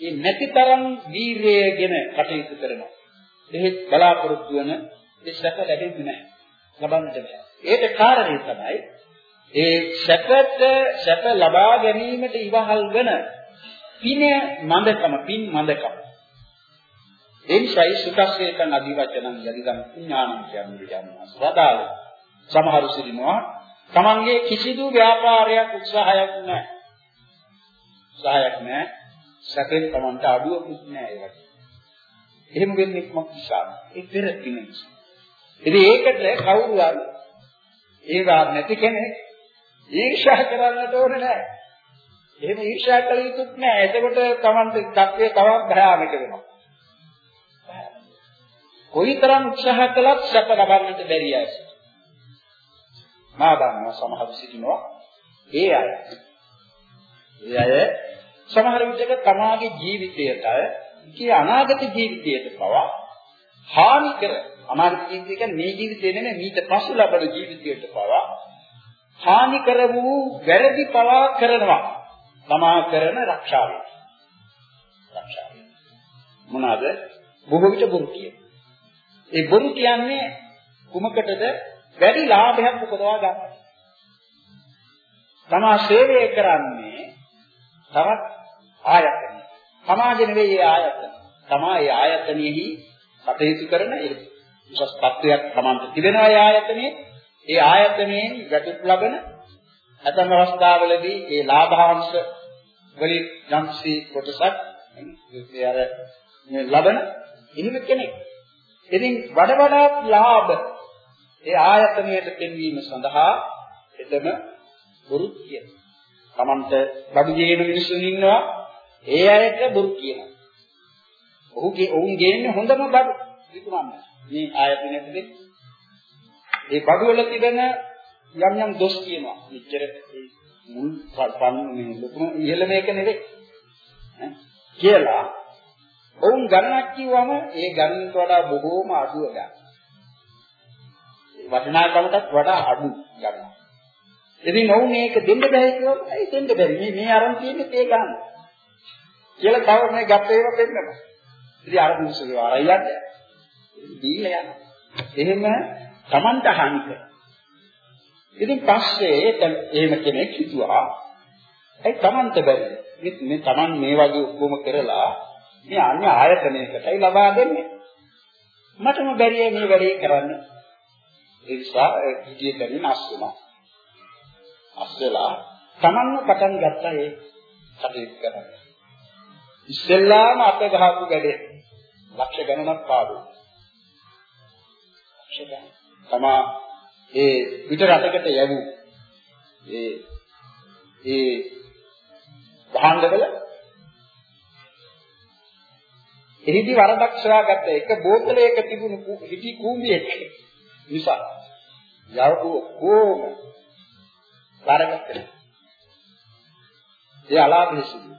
ඒ නැතිතරම් වීරයගෙන කටයුතු කරනවා. එහෙත් බලාපොරොත්තු වන ඒ සැප ලැබෙන්නේ නැහැ. ලබන්නට බෑ. ඒකට කාරණේ තමයි ඒ සැපත සැප ලබා ගැනීමට ඉවහල් වන පින මන්දකම පින් මන්දකම එනිසායි සුඛස්සේකන් අධිවචනං යදිදම් ඥානං කියන්නේ යනවා. සදාල සමහරු සිටිනවා තමන්ගේ කිසිදු ව්‍යාපාරයක් උත්සාහයක් නැහැ. උත්සාහයක් නැහැ. සැපෙන් තමන්ට අඩුවකුත් නැහැ ඒ වගේ එහෙම වෙන්නේ මොකක් නිසාද ඒ පෙර පින නිසා. ඉතින් ඒකට කවුරු හරි ඒවා නැති කෙනෙක් ඊර්ෂ්‍යා කරන්නට ඕනේ නැහැ. එහෙම ඊර්ෂ්‍යා කළ යුතුත් නැහැ. එතකොට Tamante தත්ත්වය තවත් භයානක වෙනවා. කොයිතරම් උත්සාහ කළත් සැප ලබන්නට බැරි අය. මා දන්නවා සමහර සිටිනවා ඒ අය. ඒ අය සමහර විටක තමාගේ ජීවිතයට කී අනාගත ජීවිතයට පවා හානි කර අනාගත ජීවිතය කියන්නේ මේ ජීවිතේ නෙමෙයි මීට පසු ලබන ජීවිතයට පවා හානි කර වූ වැරදි පවා කරනවා. තමා කරන රක්ෂාවෙන්. රක්ෂාවෙන්. මොනවාද? බොහෝ විට බොරු කියන. ඒ බොරු කියන්නේ කුමකටද? වැඩි ලාභයක් උපදවා ගන්න. තමා සේවය කරන්නේ තවත් ආයතන. සමාජ නෙවෙයි ඒ ආයතන. තමා ඒ ආයතනෙහි කටයුතු කරන ඒ උසස් තත්වයක් තමන්ට තිබෙනවා ඒ ආයතනයේ ඒ ආයතනයෙන් ගැටුම් ලබන ඇතම අවස්ථාවලදී ඒ ලාභාංශ වලින් යම්සි කොටසක් ඒ අර ලබන එහෙම කෙනෙක්. ඉතින් වඩ වඩාත් ලාභ ඒ ආයතනයට පෙන්වීම සඳහා එතන බොරු කියන. Tamanta බඩු ගේන මිනිස්සුන් ඉන්නවා ඒ අයට බොරු කියනවා. ඔහුගේ ඔවුන් ගේන්නේ හොඳම බඩු විකුණන්න. මේ ආයතනයට දෙන්නේ ඒ බඩු වල තිබෙන යම් යම් දොස් කියනවා. මෙච්චර ඒ මුල් පන් මේ ලොකුම ඉහළ මේක නෙවෙයි. කියලා ඔවුන් ගණනක් කිව්වම ඒ ගණනට වඩා බොහෝම අඩුව ගන්න. වටිනාකමටත් වඩා අඩු ගන්න. ඉතින් ඔවුන් මේක දෙන්න බෑ කිව්වම ඒ දෙන්න බැරි. මේ මේ අරන් තියෙන්නේ තේ ගන්න. කියලා තව මේ ගත්ත ඒවා දෙන්නවා. ඉතින් අර මිනිස්සු ආරයන්ද දීලා යනවා. එහෙම Tamanta හානි කරනවා. ඉතින් පස්සේ එහෙම කෙනෙක් හිතුවා ඒ Tamanta බැරි. මේ Taman මේ වගේ ඔක්කොම කරලා මේ අන්‍ය ආයතනයකටයි ලබා දෙන්නේ. මටම බැරිය මේ වැඩේ කරන්න. ඒ නිසා හිතිය බැරින අස්සුණා. අස්සලා Tamanම පටන් ගත්තා ඒ කටයුතු කරන්න. ඉස්සෙල්ලාම අප ගහපු වැඩේ ලක්ෂ ගණනක් පාඩු. ලක්ෂ ගණන්. තමා ඒ පිට රටකට යවූ ඒ ඒ භාණ්ඩවල එහිදී වරදක් සොයාගත්ත එක බෝතලයක තිබුණු හිටි කූඹියෙක්. නිසා යවපු කොම වරගත්තා ඒ අලාභෙ සිදු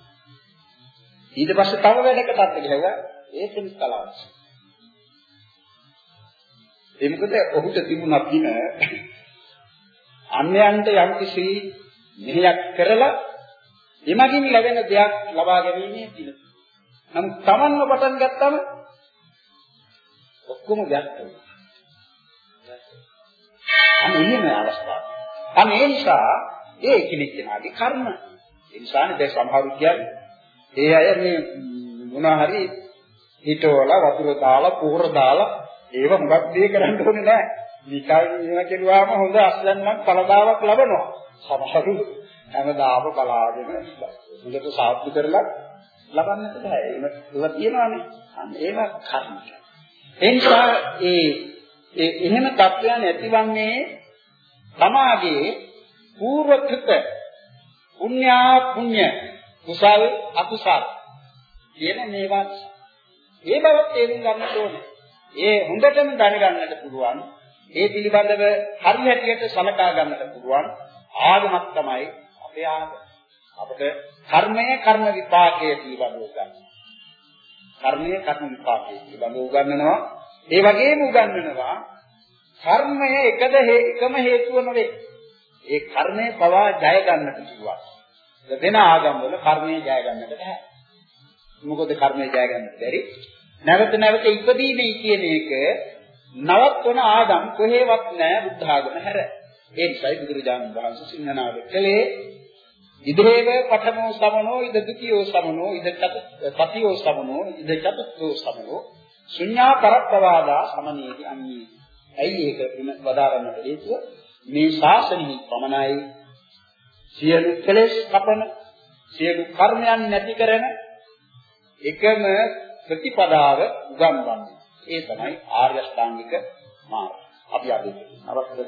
ඊට පස්සේ තව වැඩකටත් ගිහුවා ඒ කෙනෙක් කලාවක් ඒ මොකද ඔහුට තිබුණා පින අන්‍යයන්ට යම් කිසි මෙහෙයක් කරලා එමගින් ලැබෙන දෙයක් ලබා ගැනීමේ පින. නමුත් Tamanව පටන් ගත්තම ඔක්කොම වැස්ත වෙනවා. අනිම අවස්ථාව. අනේ නිසා ඒ කෙනෙක් කෙනාගේ කර්ම. ඒ නිසානේ දැන් සමහරු කියන්නේ ඒ අය මේ මොනවා හරි හිතවල වතුර දාලා පොහොර දාලා ඒව මොකක් දේ කරන්න ඕනේ නැහැ. නිකන් වෙන කෙරුවාම හොඳ අස්ලන්නක් පළදාවක් ලබනවා. සමහරු හැමදාම බලාගෙන හොඳට සාර්ථක කරලා ලබන්නට බෑ. ඒක තියෙනවානේ. ඒක කර්ම. ඒ නිසා ඒ ඒ එහෙම தත්වයන් ඇතිවන්නේ තමාගේ పూర్වකృత පුණ්‍යා පුණ්‍ය කුසල් අකුසල් කියන මේවා ඒ බව තේරුම් ගන්න ඕනේ. ඒ හොඳටම දැනගන්නට පුළුවන්. ඒ පිළිබඳව හරියටියට සලකා ගන්නට පුළුවන් ආගමක් තමයි අපේ ආගම. අපිට කර්මය කර්ම විපාකයේ පිළිබඳව ගන්න. කර්මය කර්ම විපාකයේ පිළිබඳව උගන්වනවා. ඒ වගේම උගන්වනවා කර්මය එකද එකම හේතුව නෙවෙයි. ඒ කර්මය පවා ජය ගන්නට පුළුවන්. වෙන ආගම් වල කර්මය ජය ගන්නට බෑ. මොකද කර්මය ජය ගන්නට බැරි. නැවත නැවත ඉපදීමේ කියන එක නවත්වන ආගම් කොහෙවත් නැහැ බුද්ධ ආගම හැර. ඒ නිසායි බුදුරජාණන් වහන්සේ සිංහනාද කළේ ඉදේව පඨමෝ සමනෝ ඉද ද්විතීයෝ සමනෝ ඉද චතුත්ථියෝ සමනෝ ඉද චතුත්ථෝ සමනෝ ශුඤ්ඤා කරප්පවාදා සමනේති අඤ්ඤේ. ඇයි ඒක වදාරන්නට හේතුව? මේ ශාසනයෙහි පමණයි සියලු කෙලෙස් කපන සියලු කර්මයන් නැති කරන එකම ප්‍රතිපදාව උගන්වන්නේ. ඒ තමයි ආර්ය ශ්‍රාංගික මාර්ගය. අපි අද නවත්තමු.